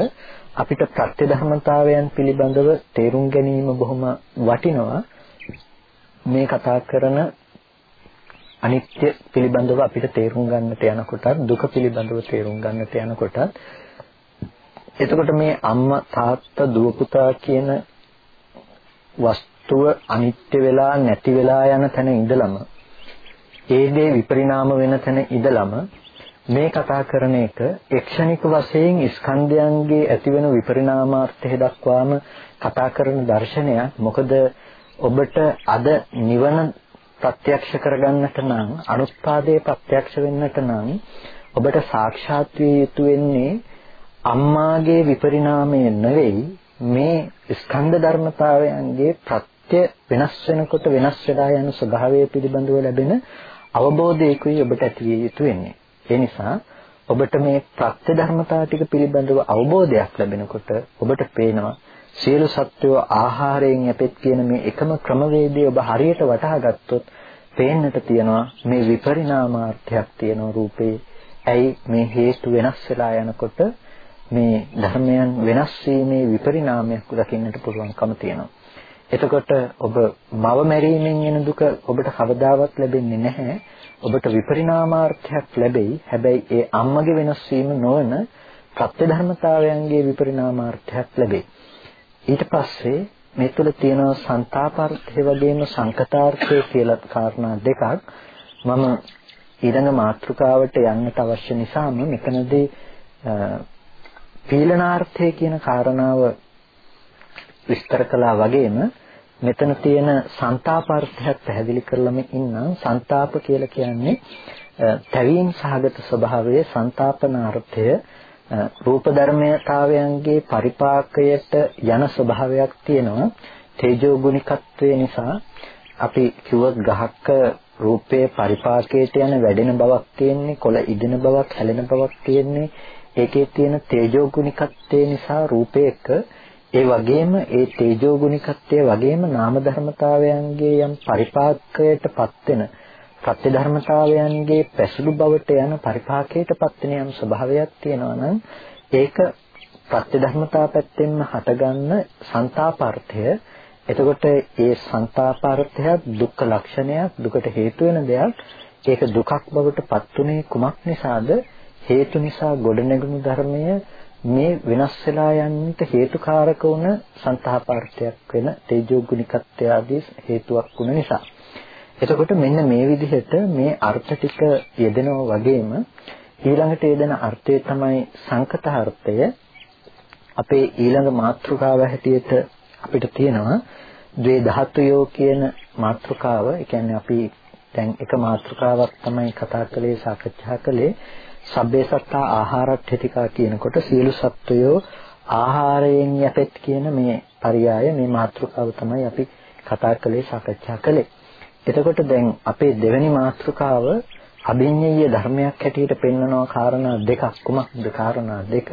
අපිට ප්‍රත්‍ය ධර්මතාවයන් පිළිබඳව තේරුම් ගැනීම බොහොම වටිනවා මේ කතා කරන අනිත්‍ය පිළිබඳව අපිට තේරුම් ගන්නට යනකොටත් දුක පිළිබඳව තේරුම් ගන්නට යනකොටත් එතකොට මේ අම්මා තාත්තා දුව පුතා කියන වස්තුව අනිත්‍ය වෙලා නැති වෙලා යන තැන ඉඳලම ඒ දේ විපරිණාම වෙන තැන ඉඳලම මේ කතා කරන එක එක්ෂණික වශයෙන් ස්කන්ධයන්ගේ ඇතිවෙන විපරිණාමාර්ථය දක්වාම කතා කරන දර්ශනයක්. මොකද ඔබට අද නිවන ප්‍රත්‍යක්ෂ කරගන්නට නම් අනුත්පාදයේ ප්‍රත්‍යක්ෂ වෙන්නට නම් ඔබට සාක්ෂාත් විය යුතු වෙන්නේ අම්මාගේ විපරිණාමය නෙවෙයි මේ ස්කන්ධ ධර්මතාවයන්ගේ ප්‍රත්‍ය වෙනස් වෙනකොට වෙනස් වෙලා යන ස්වභාවය පිළිබඳව ලැබෙන අවබෝධයකුයි ඔබට ඇති විය යුතු වෙන්නේ. ඒ නිසා ඔබට මේ ප්‍රත්‍ය ධර්මතාව ටික පිළිබඳව අවබෝධයක් ලැබෙනකොට ඔබට පේනවා සියලු සත්වෝ ආහාරයෙන් යැපෙත් කියන මේ එකම ක්‍රමවේදය ඔබ හරියට වටහා ගත්තොත් පේන්නට තියෙනවා මේ විපරිණාමාර්ථයක් තියෙන රූපේ ඇයි මේ හේතු වෙනස් වෙලා යනකොට මේ ධර්මයන් වෙනස් වීමේ විපරිණාමයක් දකින්නට පුළුවන්කම තියෙනවා. එතකොට ඔබ මව මැරීමෙන් එන දුක ඔබට කවදාවත් ලැබෙන්නේ නැහැ. ඔබට විපරිණාමාර්ථයක් ලැබෙයි. හැබැයි ඒ අම්මගේ වෙනස් වීම නොවන ප්‍රත්‍ය ධර්මතාවයන්ගේ විපරිණාමාර්ථයක් ලැබෙයි. ඊට පස්සේ මේ තුළ තියෙන සංతాපාර්ථය වගේම සංකතාර්ථය කියලා කාරණා දෙකක් මම ඊළඟ මාතෘකාවට යන්නට අවශ්‍ය නිසාම මෙතනදී පීලනාර්ථය කියන කාරණාව විස්තර කළා වගේම මෙතන තියෙන ਸੰతాපාර්ථයක් පැහැදිලි කරලම ඉන්නම්. ਸੰతాප කියලා කියන්නේ තැවීම් සහගත ස්වභාවයේ ਸੰతాපනාර්ථය රූප ධර්මයතාවයන්ගේ පරිපාකයට යන ස්වභාවයක් තියෙනවා. තේජෝ ගුණිකත්වය නිසා අපි කිව්වොත් ගහක රූපයේ පරිපාකයට යන වැඩෙන බවක් තියෙන්නේ කොළ ඉදෙන බවක් හැලෙන බවක් තියෙන්නේ. ඒකේ තියෙන තේජෝ ගුණිකත්වය නිසා රූපයක ඒ වගේම ඒ තේජෝ ගුණිකත්වය වගේම නාම ධර්මතාවයන්ගේ යම් පරිපාකයටපත් වෙන සත්‍ය ධර්මතාවයන්ගේ පැසළු බවට යන පරිපාකයටපත් වෙන යම් ස්වභාවයක් තියෙනවා නම් ඒක සත්‍ය ධර්මතා පැත්තෙන්ම හටගන්න සංతాපාර්ථය එතකොට ඒ සංతాපාර්ථය දුක්ඛ ලක්ෂණයක් දුකට හේතු වෙන දෙයක්. ඒක දුකක් බවට පත්ුනේ කුමක් නිසාද? හේතු නිසා ගොඩනැගුණු ධර්මය මේ වෙනස් වෙලා යන්නට හේතුකාරක වුණ සංతాපාර්ථයක් වෙන තේජෝ ගුණිකත්වය ආදී හේතුවක් වුණ නිසා. එතකොට මෙන්න මේ විදිහට මේ අර්ථ ටික යෙදෙනවා වගේම ඊළඟට යෙදෙන අර්ථය තමයි සංකතාර්ථය. අපේ ඊළඟ මාතෘකාව හැටියට අපිට තියෙනවා ද්වේ ධාතුයෝ කියන මාතෘකාව. ඒ කියන්නේ අපි දැන් එක මාතෘකාවක් තමයි කතා කළේ සාකච්ඡා කළේ. සබ්බේ සත්තා ආහාරට්ඨිතිකා කියනකොට සියලු සත්වයෝ ආහාරයෙන් යැපෙත් කියන මේ පරයය මේ මාතෘකාව තමයි අපි කතා කළේ සාකච්ඡා කළේ. එතකොට දැන් අපේ දෙවෙනි මාතෘකාව අභිඤ්ඤය ධර්මයක් හැටියට පෙන්වනවා කාරණා දෙකක්. කුමක්ද කාරණා දෙක?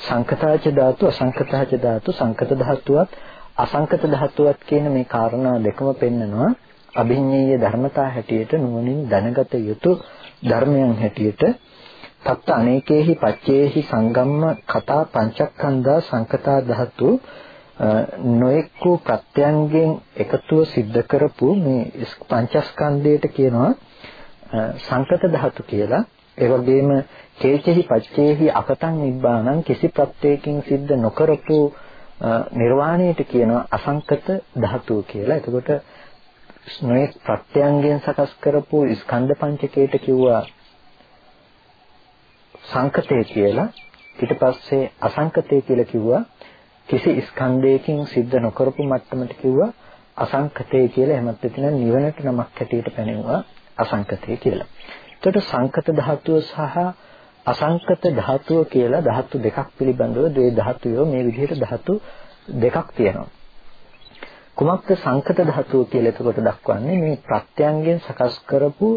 සංකතාච ධාතු අසංකතාච ධාතු සංකත ධාතුවත් අසංකත ධාතුවත් කියන මේ කාරණා දෙකම පෙන්වනවා. අභිඤ්ඤය ධර්මතා හැටියට නුවණින් දැනගත යුතු ධර්මයන් හැටියට තත්ත අනේකේහි පච්චේහි සංගම්ම කතා පංචස්කන්ධා සංකතා ධාතු නොඑක් වූ ප්‍රත්‍යයන්ගෙන් එකතුව සිද්ධ කරපු මේ පංචස්කන්ධයට කියනවා සංකත ධාතු කියලා. ඒ වගේම කේචෙහි පච්චේහි අකතං නිබ්බාණං කිසි ප්‍රත්‍යයකින් සිද්ධ නොකරපු නිර්වාණයට කියනවා අසංකත ධාතු කියලා. එතකොට නොඑක් ප්‍රත්‍යයන්ගෙන් සකස් කරපු ස්කන්ධ පංචකයට කිව්වා සංකතය කියලා. ඊට පස්සේ අසංකතය කියලා කිව්වා කිසි ස්කන්ධයකින් සිද්ධ නොකරපු මට්ටමට කිව්වා අසංකතය කියලා. එහෙමත් නැත්නම් නිවනට නමක් හැටියට පැනෙවුවා අසංකතය කියලා. එතකොට සංකත ධාතුව සහ අසංකත ධාතුව කියලා ධාතු දෙකක් පිළිබඳව ද්වේ ධාතුයෝ මේ විදිහට ධාතු දෙකක් තියෙනවා. කුමක්ද සංකත ධාතුව කියලා එතකොට දක්වන්නේ මේ ප්‍රත්‍යංගයෙන් සකස් කරපු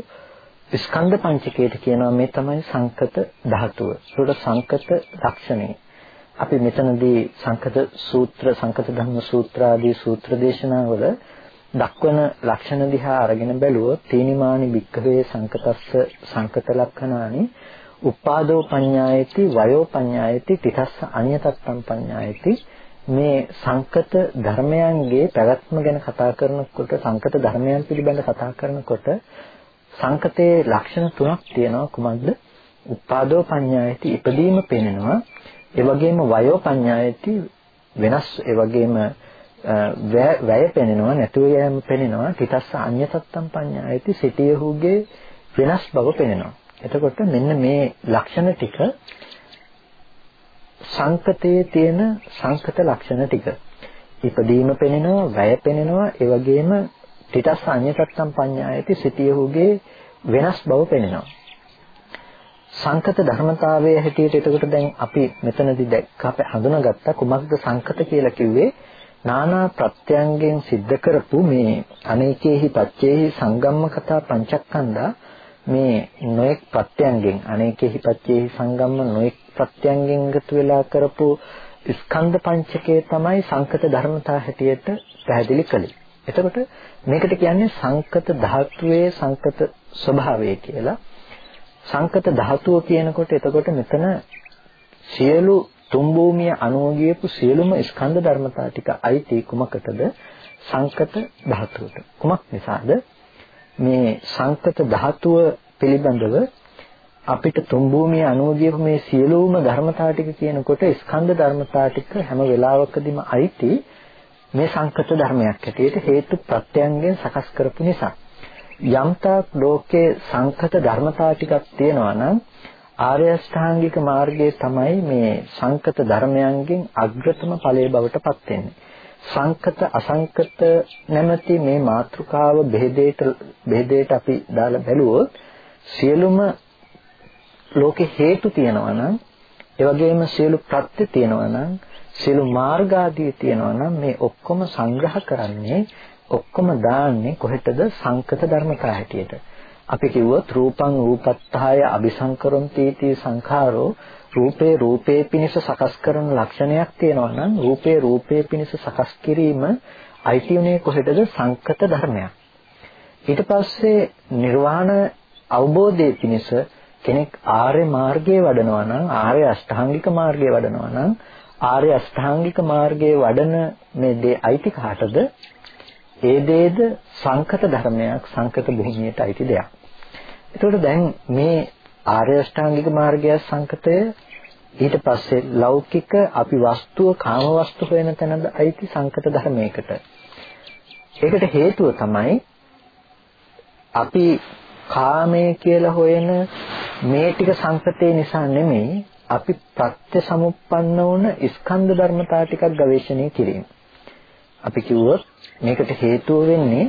ස්කන්ධ පංචකයට කියනවා මේ තමයි සංකත ධාතුව. ඒකට සංකත ලක්ෂණය. අපි මෙතනදී සංකත සූත්‍ර සංකත ධම්ම සූත්‍ර ආදී සූත්‍ර දේශනාවල දක්වන ලක්ෂණ දිහා අරගෙන බැලුවොත් තීනිමානි භික්ඛවේ සංකතස්ස සංකත ලක්ෂණානි උපාදෝ පඤ්ඤායති වයෝ පඤ්ඤායති තිතස්ස අඤ්‍යතත්තම් පඤ්ඤායති මේ සංකත ධර්මයන්ගේ පැවැත්ම ගැන කතා කරනකොට සංකත ධර්මයන් පිළිබඳ කතා කරනකොට සංකතයේ ලක්ෂණ තුනක් තියෙනවා කුමක්ද? උපාදෝ පඤ්ඤායති ඉදීම පෙනෙනවා. ඒ වගේම වයෝ පඤ්ඤායති වෙනස් ඒ වගේම වැය පෙනෙනවා නැතුව යෑම පෙනෙනවා තිතස්ස අඤ්‍යතත්තම් පඤ්ඤායති සිටියහුගේ වෙනස් බව පෙනෙනවා එතකොට මෙන්න මේ ලක්ෂණ ටික සංකතයේ තියෙන සංකත ලක්ෂණ ටික ඉපදීම පෙනෙනවා වැය පෙනෙනවා ඒ වගේම තිතස්ස අඤ්‍යතත්තම් පඤ්ඤායති සිටියහුගේ වෙනස් බව පෙනෙනවා සංකත ධර්මතාවයේ හැටියට එතකොට දැන් අපි මෙතනදී දැක්ක අපි හඳුනාගත්ත කුමක්ද සංකත කියලා කිව්වේ නානා ප්‍රත්‍යයන්ගෙන් සිද්ධ කරපු මේ අනේකේහි පච්චේහි සංගම්ම කතා පංචස්කන්ධා මේ නොඑක් ප්‍රත්‍යයන්ගෙන් අනේකේහි පච්චේහි සංගම්ම නොඑක් ප්‍රත්‍යයන්ගෙන් ගත වෙලා කරපු ස්කන්ධ පංචකය තමයි සංකත ධර්මතා හැටියට පැහැදිලි කළේ. එතකොට මේකට කියන්නේ සංකත ධාතුවේ සංකත ස්වභාවය කියලා. සංකත ධාතුව කියනකොට එතකොට මෙතන සියලු තුන් භූමිය අනුව ගියපු සියලුම ස්කන්ධ ධර්මතා ටික අයිති කුමකටද? සංකත ධාතුවට. කුමක් නිසාද? මේ සංකත ධාතුව පිළිබඳව අපිට තුන් භූමිය අනුව ගියපු මේ සියලුම ධර්මතා ටික කියනකොට ස්කන්ධ ධර්මතා ටික හැම වෙලාවකදීම අයිති. මේ සංකත ධර්මයක් හැටියට හේතු ප්‍රත්‍යයන්ගෙන් සකස් කරපු නිසා යම්තාක් ලෝකේ සංකත ධර්මතා ටිකක් තියෙනවා නම් ආර්ය අෂ්ටාංගික මාර්ගයේ තමයි මේ සංකත ධර්මයන්ගෙන් අග්‍රතම ඵලයේ බවට පත් වෙන්නේ. සංකත අසංකත නැමැති මේ මාතෘකාව බෙහෙදේට බෙහෙදේට අපි දාලා බැලුවොත් සියලුම ලෝකේ හේතු තියෙනවා නම් ඒ වගේම සියලු ප්‍රත්‍ය තියෙනවා නම් සියලු මාර්ගාදී තියෙනවා නම් මේ ඔක්කොම සංග්‍රහ කරන්නේ ඔක්කොම දාන්නේ කොහෙටද සංකත ධර්මතා හැටියට. අපි කිව්වොත් රූපං රූපත්තාය අபிසංකරොන්ති තී සංඛාරෝ රූපේ රූපේ පිනිස සකස් කරන ලක්ෂණයක් තියෙනවා නම් රූපේ රූපේ පිනිස සකස් කිරීම අයිතිුනේ කොහෙටද සංකත ධර්මයක්. ඊට පස්සේ නිර්වාණ අවබෝධයේ පිනිස කෙනෙක් ආර්ය මාර්ගයේ වඩනවා නම් ආර්ය අෂ්ටාංගික මාර්ගයේ වඩනවා නම් ආර්ය අෂ්ටාංගික මාර්ගයේ වඩන මේ දේ අයිති කාටද? ඒ දේද සංකත ධර්මයක් සංකත භූමියට අයිති දෙයක්. එතකොට දැන් මේ ආර්ය අෂ්ටාංගික මාර්ගය සංකතය ඊට පස්සේ ලෞකික අපි වස්තුව කාම වස්තු හොයන තැනද අයිති සංකත ධර්මයකට. ඒකට හේතුව තමයි අපි කාමයේ කියලා හොයන මේ ටික සංකතේ නිසා නෙමෙයි අපි ප්‍රත්‍ය සමුප්පන්න වුණ ස්කන්ධ ධර්මතා ටිකක් ගවේෂණය කිරීම. අපි කිව්වොත් මේකට හේතුව වෙන්නේ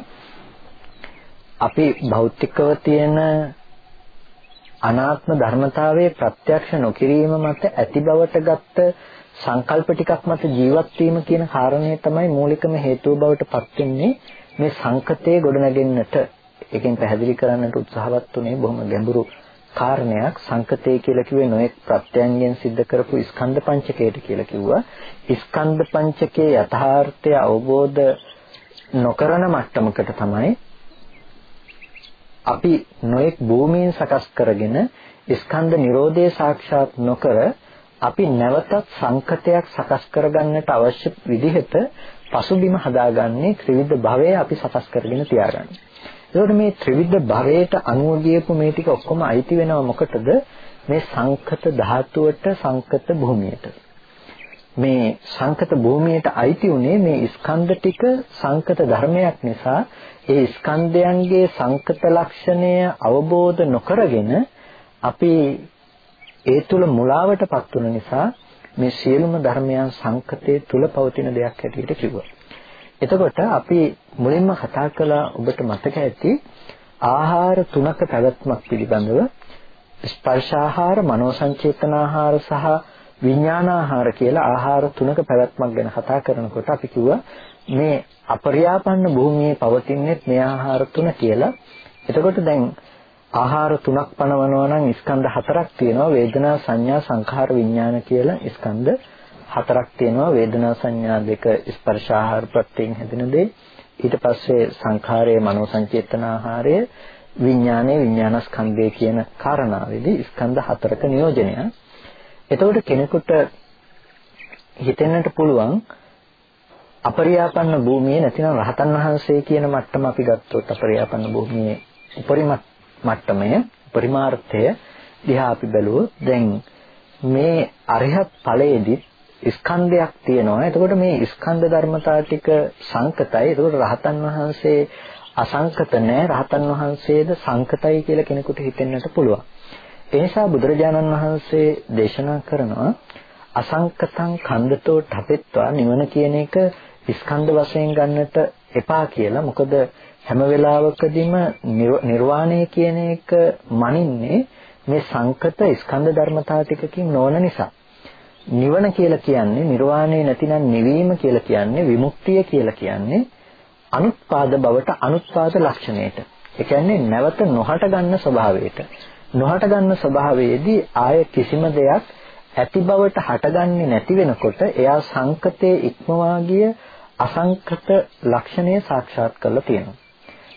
අපි භෞතිකව තියෙන අනාත්ම ධර්මතාවයේ ප්‍රත්‍යක්ෂ නොකිරීම මත ඇති බවට ගත්ත සංකල්ප ටිකක් මත ජීවත් වීම කියන කාරණය තමයි මූලිකම හේතුව බවට පත් වෙන්නේ මේ සංකතයේ ගොඩනගෙන්නට. ඒකෙන් පැහැදිලි කරන්නට උත්සාහවත් උනේ බොහොම ගැඹුරු කාරණයක් සංකතය කියලා කිව්වේ නොඑක් ප්‍රත්‍යයන්ගෙන් සිද්ධ කරපු ස්කන්ධ පංචකයට කියලා කිව්වා. ස්කන්ධ පංචකයේ යථාර්ථය අවබෝධ නොකරන මට්ටමකට තමයි අපි නොඑක් භූමියෙන් සකස් කරගෙන ස්කන්ධ නිරෝධය සාක්ෂාත් නොකර අපි නැවතත් සංකතයක් සකස් කරගන්නට අවශ්‍ය විදිහට පසුබිම හදාගන්නේ ත්‍රිවිධ භවය අපි සකස් කරගෙන තියාගන්නේ. ඒකට මේ ත්‍රිවිධ භවයට අනුව ගියපු මේ ටික ඔක්කොම අයිති වෙනව මොකටද? මේ සංකත ධාතුවට සංකත භූමියට. මේ සංකත භූමියට අයිති උනේ මේ ස්කන්ධ ටික සංකත ධර්මයක් නිසා ඒ ස්කන්ධයන්ගේ සංකත ලක්ෂණය අවබෝධ නොකරගෙන අපි ඒ තුල මුලාවටපත් වුන නිසා මේ සියලුම ධර්මයන් සංකතයේ තුල පවතින දෙයක් හැටියට කිව්වා. එතකොට අපි මුලින්ම කතා කළා ඔබට මතක ඇති ආහාර තුනක පැවැත්මක් පිළිබඳව ස්පර්ශාහාර, මනෝ සංචේතනාහාර සහ විඥානාහාර කියලා ආහාර තුනක පැවැත්මක් ගැන කතා කරනකොට අපි කිව්වා මේ අපර්යාපන්න භූමියේ පවතින්නේ මේ ආහාර තුන කියලා. එතකොට දැන් ආහාර තුනක් පනවනවා නම් ස්කන්ධ හතරක් තියෙනවා වේදනා සංඥා සංඛාර විඥාන කියලා ස්කන්ධ හතරක් තියෙනවා වේදනා සංඥා දෙක ස්පර්ශ ආහාර ප්‍රත්‍යයෙන් හැදෙන දේ ඊට පස්සේ සංඛාරයේ මනෝ සංචේතන ආහාරය විඥානයේ විඥානස්කන්ධය කියන කාරණාවේදී ස්කන්ධ හතරක නියෝජනය. එතකොට කෙනෙකුට හිතෙන්නට පුළුවන් අපරියාපන්න භූමියේ නැතිනම් රහතන් වහන්සේ කියන මට්ටම අපි ගත්තොත් අපරියාපන්න භූමියේ උපරිම මට්ටමය පරිමාර්ථය දිහා අපි බැලුවොත් දැන් මේ අරිහත් ඵලයේදී ස්කන්ධයක් තියෙනවා. එතකොට මේ ස්කන්ධ ධර්මතා ටික සංකතයි. එතකොට රහතන් වහන්සේ අසංකත නැහැ. රහතන් වහන්සේද සංකතයි කියලා කෙනෙකුට හිතෙන්නට පුළුවන්. ඒ නිසා බුදුරජාණන් වහන්සේ දේශනා කරනවා අසංකතං ඛණ්ඩතෝ ඨපෙත්වා නිවන කියන එක ස්කන්ධ වශයෙන් ගන්නට එපා කියලා. මොකද හැම වෙලාවකදීම නිර්වාණය කියන එක මනින්නේ මේ සංකත ස්කන්ධ ධර්මතා ටිකකින් නොවන නිසා. නිවන කියලා කියන්නේ නිර්වාණය නැතිනම් නිවීම කියලා කියන්නේ විමුක්තිය කියලා කියන්නේ අනුත්පාද බවට අනුත්පාද ලක්ෂණයට. ඒ කියන්නේ නැවත නොහට ගන්න ස්වභාවයට. නොහට ගන්න ස්වභාවයේදී ආය කිසිම දෙයක් ඇති බවට හටගන්නේ නැති වෙනකොට එයා සංකතයේ ඉක්මවා ගිය අසංකත ලක්ෂණය සාක්ෂාත් කරලා තියෙනවා.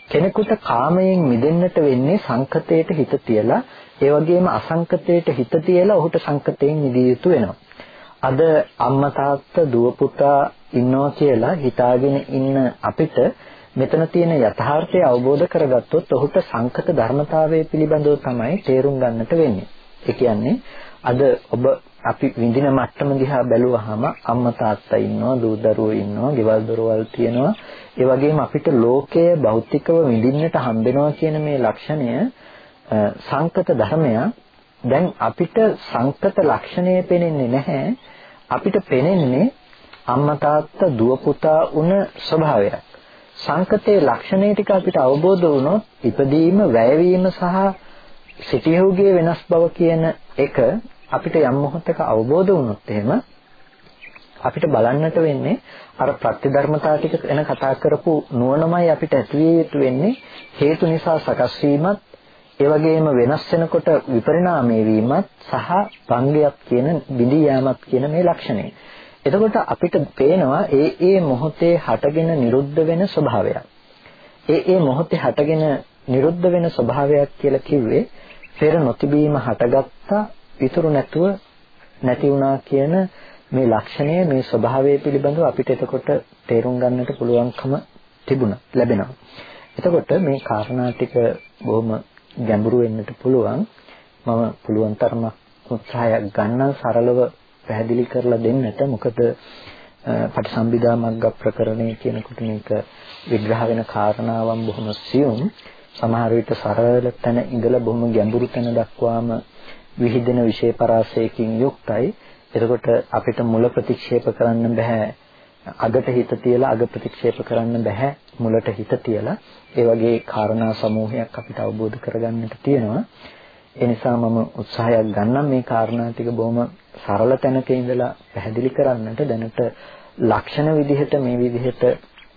කෙනෙකුට කාමයෙන් මිදෙන්නට වෙන්නේ සංකතයට හිත තියලා ඒ වගේම අසංකතයට හිත තියලා ඔහුට සංකතයෙන් මිදිය යුතු වෙනවා. අද අම්මා තාත්තා දුව පුතා ඉන්නවා කියලා හිතාගෙන ඉන්න අපිට මෙතන තියෙන යථාර්ථය අවබෝධ කරගත්තොත් ඔහුට සංකත ධර්මතාවය පිළිබඳව තමයි තේරුම් ගන්නට වෙන්නේ. ඒ කියන්නේ අද ඔබ අපි විඳින මට්ටම දිහා බැලුවහම අම්මා තාත්තා ඉන්නවා, දූ දරුවෝ ඉන්නවා, ගෙවල් දොරවල් තියෙනවා. ඒ වගේම අපිට ලෝකය භෞතිකව විඳින්නට හම්බෙනවා කියන මේ ලක්ෂණය සංකත ධර්මයක්. දැන් අපිට සංකත ලක්ෂණය පේන්නේ නැහැ. අපිට පේන්නේ අම්මා තාත්තා දුව පුතා උන ස්වභාවයක්. සංකතයේ ලක්ෂණය ටික අපිට අවබෝධ වුණොත් ඉපදීම වැයවීම සහ සිටියහුගේ වෙනස් බව කියන එක අපිට යම් මොහොතක අවබෝධ වුණොත් එහෙම අපිට බලන්නට වෙන්නේ අර ප්‍රතිධර්මතා ටික ගැන කතා කරපු නුවණමයි අපිට ඇතිවිය යුතු වෙන්නේ හේතු නිසා සකස් වීමත් ඒ වගේම වෙනස් වෙනකොට විපරිණාමය වීමත් සහ භංගයක් කියන බිඳී යාමත් කියන මේ ලක්ෂණය. එතකොට අපිට පේනවා ඒ ඒ මොහොතේ හටගෙන නිරුද්ධ වෙන ස්වභාවයක්. ඒ ඒ මොහොතේ හටගෙන නිරුද්ධ වෙන ස්වභාවයක් කියලා කිව්වේ පෙර නොතිබීම හටගත්තා ඉතුරු නැතුව නැති වුණා කියන මේ ලක්ෂණය මේ ස්වභාවය පිළිබඳව අපිට එතකොට තේරුම් ගන්නට පුළුවන්කම තිබුණා ලැබෙනවා. එතකොට මේ කාරණා ටික බොහොම ගැඹුරු වෙන්නට පුළුවන්. මම පුළුවන් තරම උත්සාහයක් ගන්නම් සරලව පැහැදිලි කරලා දෙන්නට. මොකද පටිසම්භිදා මග්ග ප්‍රකරණය කියනකොට මේක විග්‍රහ වෙන කාරණාවන් බොහොම සියුම්. සමහර විට සරල තැන ඉඳලා බොහොම ගැඹුරු තැන දක්වාම විහිදෙන විශේෂ පරාසයකින් යුක්තයි. එතකොට අපිට මුල ප්‍රතික්ෂේප කරන්න බෑ. අගට හිත තියලා අග ප්‍රතික්ෂේප කරන්න බෑ මුලට හිත තියලා ඒ වගේ කාරණා සමූහයක් අපිට අවබෝධ කරගන්නට තියෙනවා ඒ නිසා මම උත්සාහයක් ගන්නම් මේ කාරණා ටික බොහොම සරල තැනක ඉඳලා පැහැදිලි කරන්නට දැනට ලක්ෂණ විදිහට මේ විදිහට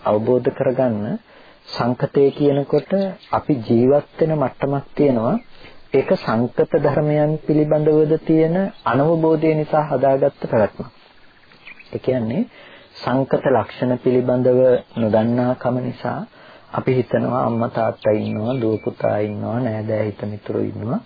අවබෝධ කරගන්න සංකතය කියනකොට අපි ජීවත් වෙන මට්ටමක් තියෙනවා ඒක සංකත ධර්මයන් පිළිබඳවද තියෙන අනවබෝධය නිසා හදාගත්ත පැවැත්මක්. ඒ කියන්නේ සංකත ලක්ෂණ පිළිබඳව නොදන්නා කම නිසා අපි හිතනවා අම්මා තාත්තා ඉන්නවා දුව පුතා ඉන්නවා නෑදෑ හිත මිතුරෝ ඉන්නවා.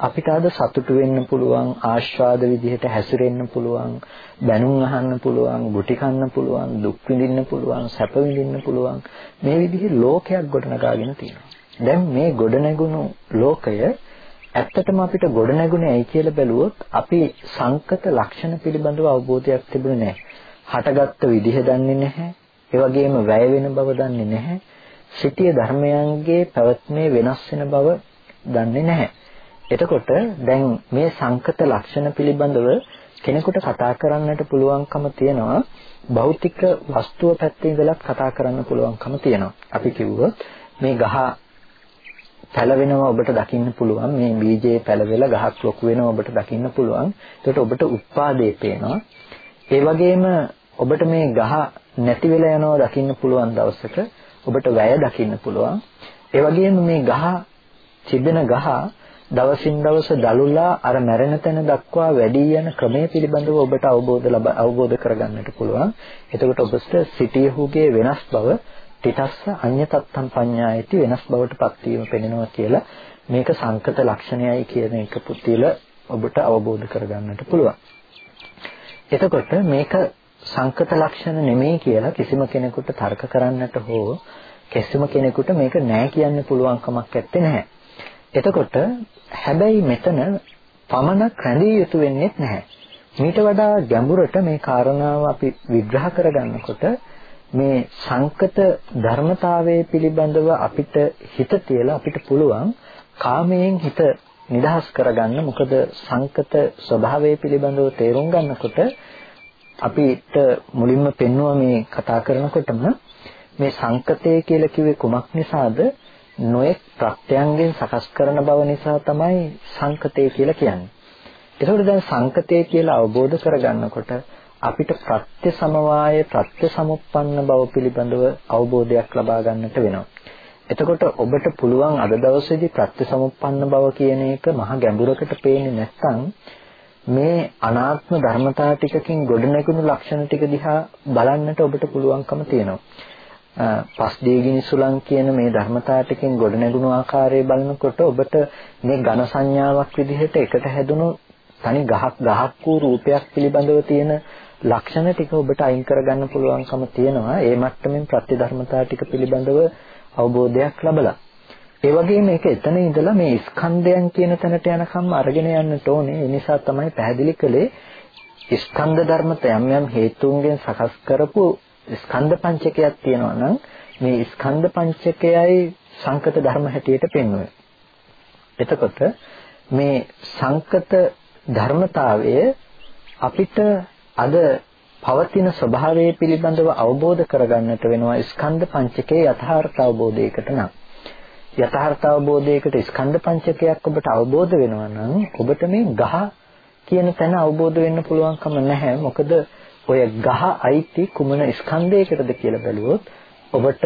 අපිට අද සතුටු වෙන්න පුළුවන් ආස්වාද විදිහට හැසිරෙන්න පුළුවන් බැනුම් අහන්න පුළුවන් ගුටි කන්න පුළුවන් දුක් විඳින්න පුළුවන් සැප විඳින්න පුළුවන්. මේ විදිහේ ලෝකයක් ගොඩනගාගෙන තියෙනවා. දැන් මේ ගොඩනැගුණු ලෝකය ඇත්තටම අපිට ගොඩනැගුණේ ඇයි කියලා බැලුවොත් අපි සංකත ලක්ෂණ පිළිබඳව අවබෝධයක් තිබුණේ නැහැ. හටගත්තු විදිහ දන්නේ නැහැ. ඒ වගේම වැය වෙන බව දන්නේ නැහැ. සිටිය ධර්මයන්ගේ පැවැත්මේ වෙනස් වෙන බව දන්නේ නැහැ. එතකොට දැන් මේ සංකත ලක්ෂණ පිළිබඳව කෙනෙකුට කතා කරන්නට පුළුවන්කම තියෙනවා භෞතික වස්තුව පැත්තේ ඉඳලා කතා කරන්න පුළුවන්කම තියෙනවා. අපි කිව්වොත් මේ ගහ පැලවෙනවා ඔබට දකින්න පුළුවන් මේ බීජේ පැලවෙලා ගහක් ලොකු වෙනවා ඔබට දකින්න පුළුවන්. ඒකට ඔබට උත්පාදේ පේනවා. ඒ වගේම ඔබට මේ ගහ නැති වෙලා යනවා දකින්න පුළුවන් දවසක ඔබට වැය දකින්න පුළුවන්. ඒ වගේම මේ ගහ තිබෙන ගහ දවසින් දවස දලුලා අර මැරෙන තැන දක්වා වැඩි යන ක්‍රමය පිළිබඳව ඔබට අවබෝධ ලබ අවබෝධ කරගන්නට පුළුවන්. එතකොට ඔබට සිටියහුගේ වෙනස් බව තිතස්ස අඤ්‍යතත්තම් පඤ්ඤායති වෙනස් බවට පත්වීම පෙනෙනවා කියලා මේක සංකත ලක්ෂණයයි කියන එක පුතිල ඔබට අවබෝධ කරගන්නට පුළුවන්. එතකොට මේක සංකත ලක්ෂණ නෙමෙයි කියලා කිසිම කෙනෙකුට තර්ක කරන්නට හෝ කිසිම කෙනෙකුට මේක නෑ කියන්න පුළුවන් කමක් නැත්තේ නැහැ. එතකොට හැබැයි මෙතන පමණක් රැඳී යුතු වෙන්නේ නැහැ. මීට වඩා ගැඹුරට මේ කාරණාව අපි විග්‍රහ කරගන්නකොට මේ සංකත ධර්මතාවයේ පිළිබඳව අපිට හිත තියලා අපිට පුළුවන් කාමයෙන් හිත නිදහස් කරගන්න මොකද සංකත ස්වභාවය පිළිබඳව තේරුම් ගන්නකොට අපිට මුලින්ම පෙන්වුවා මේ කතා කරනකොටම මේ සංකතය කියලා කිව්වේ කුමක් නිසාද නොඑක් ප්‍රත්‍යයන්ගෙන් සකස් කරන බව නිසා තමයි සංකතය කියලා කියන්නේ. ඒකෝට දැන් සංකතය කියලා අවබෝධ කරගන්නකොට අපිට ප්‍රත්‍ය සමவாய ප්‍රත්‍ය සමුප්පන්න බව පිළිබඳව අවබෝධයක් ලබා ගන්නට වෙනවා. එතකොට ඔබට පුළුවන් අද දවසේදී ප්‍රත්‍යසමුප්පන්න බව කියන එක මහ ගැඹුරකට පේන්නේ නැත්නම් මේ අනාත්ම ධර්මතා ටිකකින් ගොඩනැගුණු ලක්ෂණ ටික දිහා බලන්නට ඔබට පුළුවන්කම තියෙනවා. පස් දීගිනි සුලං කියන මේ ධර්මතා ටිකෙන් ගොඩනැගුණු ආකාරය බලනකොට ඔබට මේ ඝන සංඥාවක් විදිහට එකට හැදුණු තනි ගහක් ගහක් වූ රූපයක් පිළිබඳව තියෙන ලක්ෂණ ටික ඔබට අයින් කරගන්න පුළුවන්කම තියෙනවා. ඒ මට්ටමින් ප්‍රතිධර්මතා ටික පිළිබඳව අවබෝධයක් ලබලා. ඒ වගේම මේක එතන ඉඳලා මේ ස්කන්ධයන් කියන තැනට යනකම් අරගෙන යන්නට ඕනේ. ඒ නිසා තමයි පැහැදිලි කළේ ස්කන්ධ ධර්මත යම් යම් හේතුන්ගෙන් සකස් කරපු ස්කන්ධ පංචකයක් තියෙනවා නම් මේ ස්කන්ධ පංචකයයි සංකත ධර්ම හැටියට පෙන්වන්නේ. එතකොට මේ සංකත ධර්මතාවය අපිට අද පවතින ස්වභාවය පිළිබඳව අවබෝධ කරගන්නට වෙනවා ස්කන්ධ පංචකයේ යථාර්ථ අවබෝධයකට නම් යථාර්ථ අවබෝධයකට ස්කන්ධ පංචකයක් ඔබට අවබෝධ වෙනවා නම් ඔබට මේ ගහ කියන තැන අවබෝධ වෙන්න පුළුවන්කම නැහැ මොකද ඔය ගහ අයිති කුමන ස්කන්ධයකටද කියලා බැලුවොත් ඔබට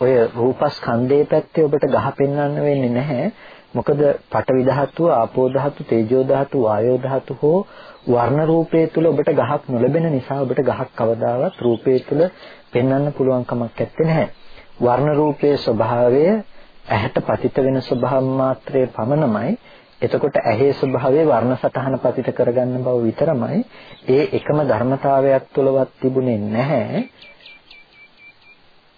ඔය රූපස්කන්ධයේ පැත්තේ ඔබට ගහ පෙන්වන්න වෙන්නේ නැහැ මොකද පඨවි ධාතුව, ආපෝ ධාතු, තේජෝ ධාතු, වායෝ ධාතු හෝ වර්ණ රූපයේ තුල ඔබට ගහක් නොලැබෙන නිසා ඔබට ගහක් කවදාවත් රූපයේ තුල පෙන්වන්න පුළුවන් කමක් නැත්තේ. වර්ණ රූපයේ ස්වභාවය ඇහැට පතිත වෙන ස්වභාව මාත්‍රයේ පමණමයි. එතකොට ඇහි ස්වභාවය වර්ණ සටහන පතිත කරගන්න බව විතරමයි. ඒ එකම ධර්මතාවයක් තුලවත් තිබුණේ නැහැ.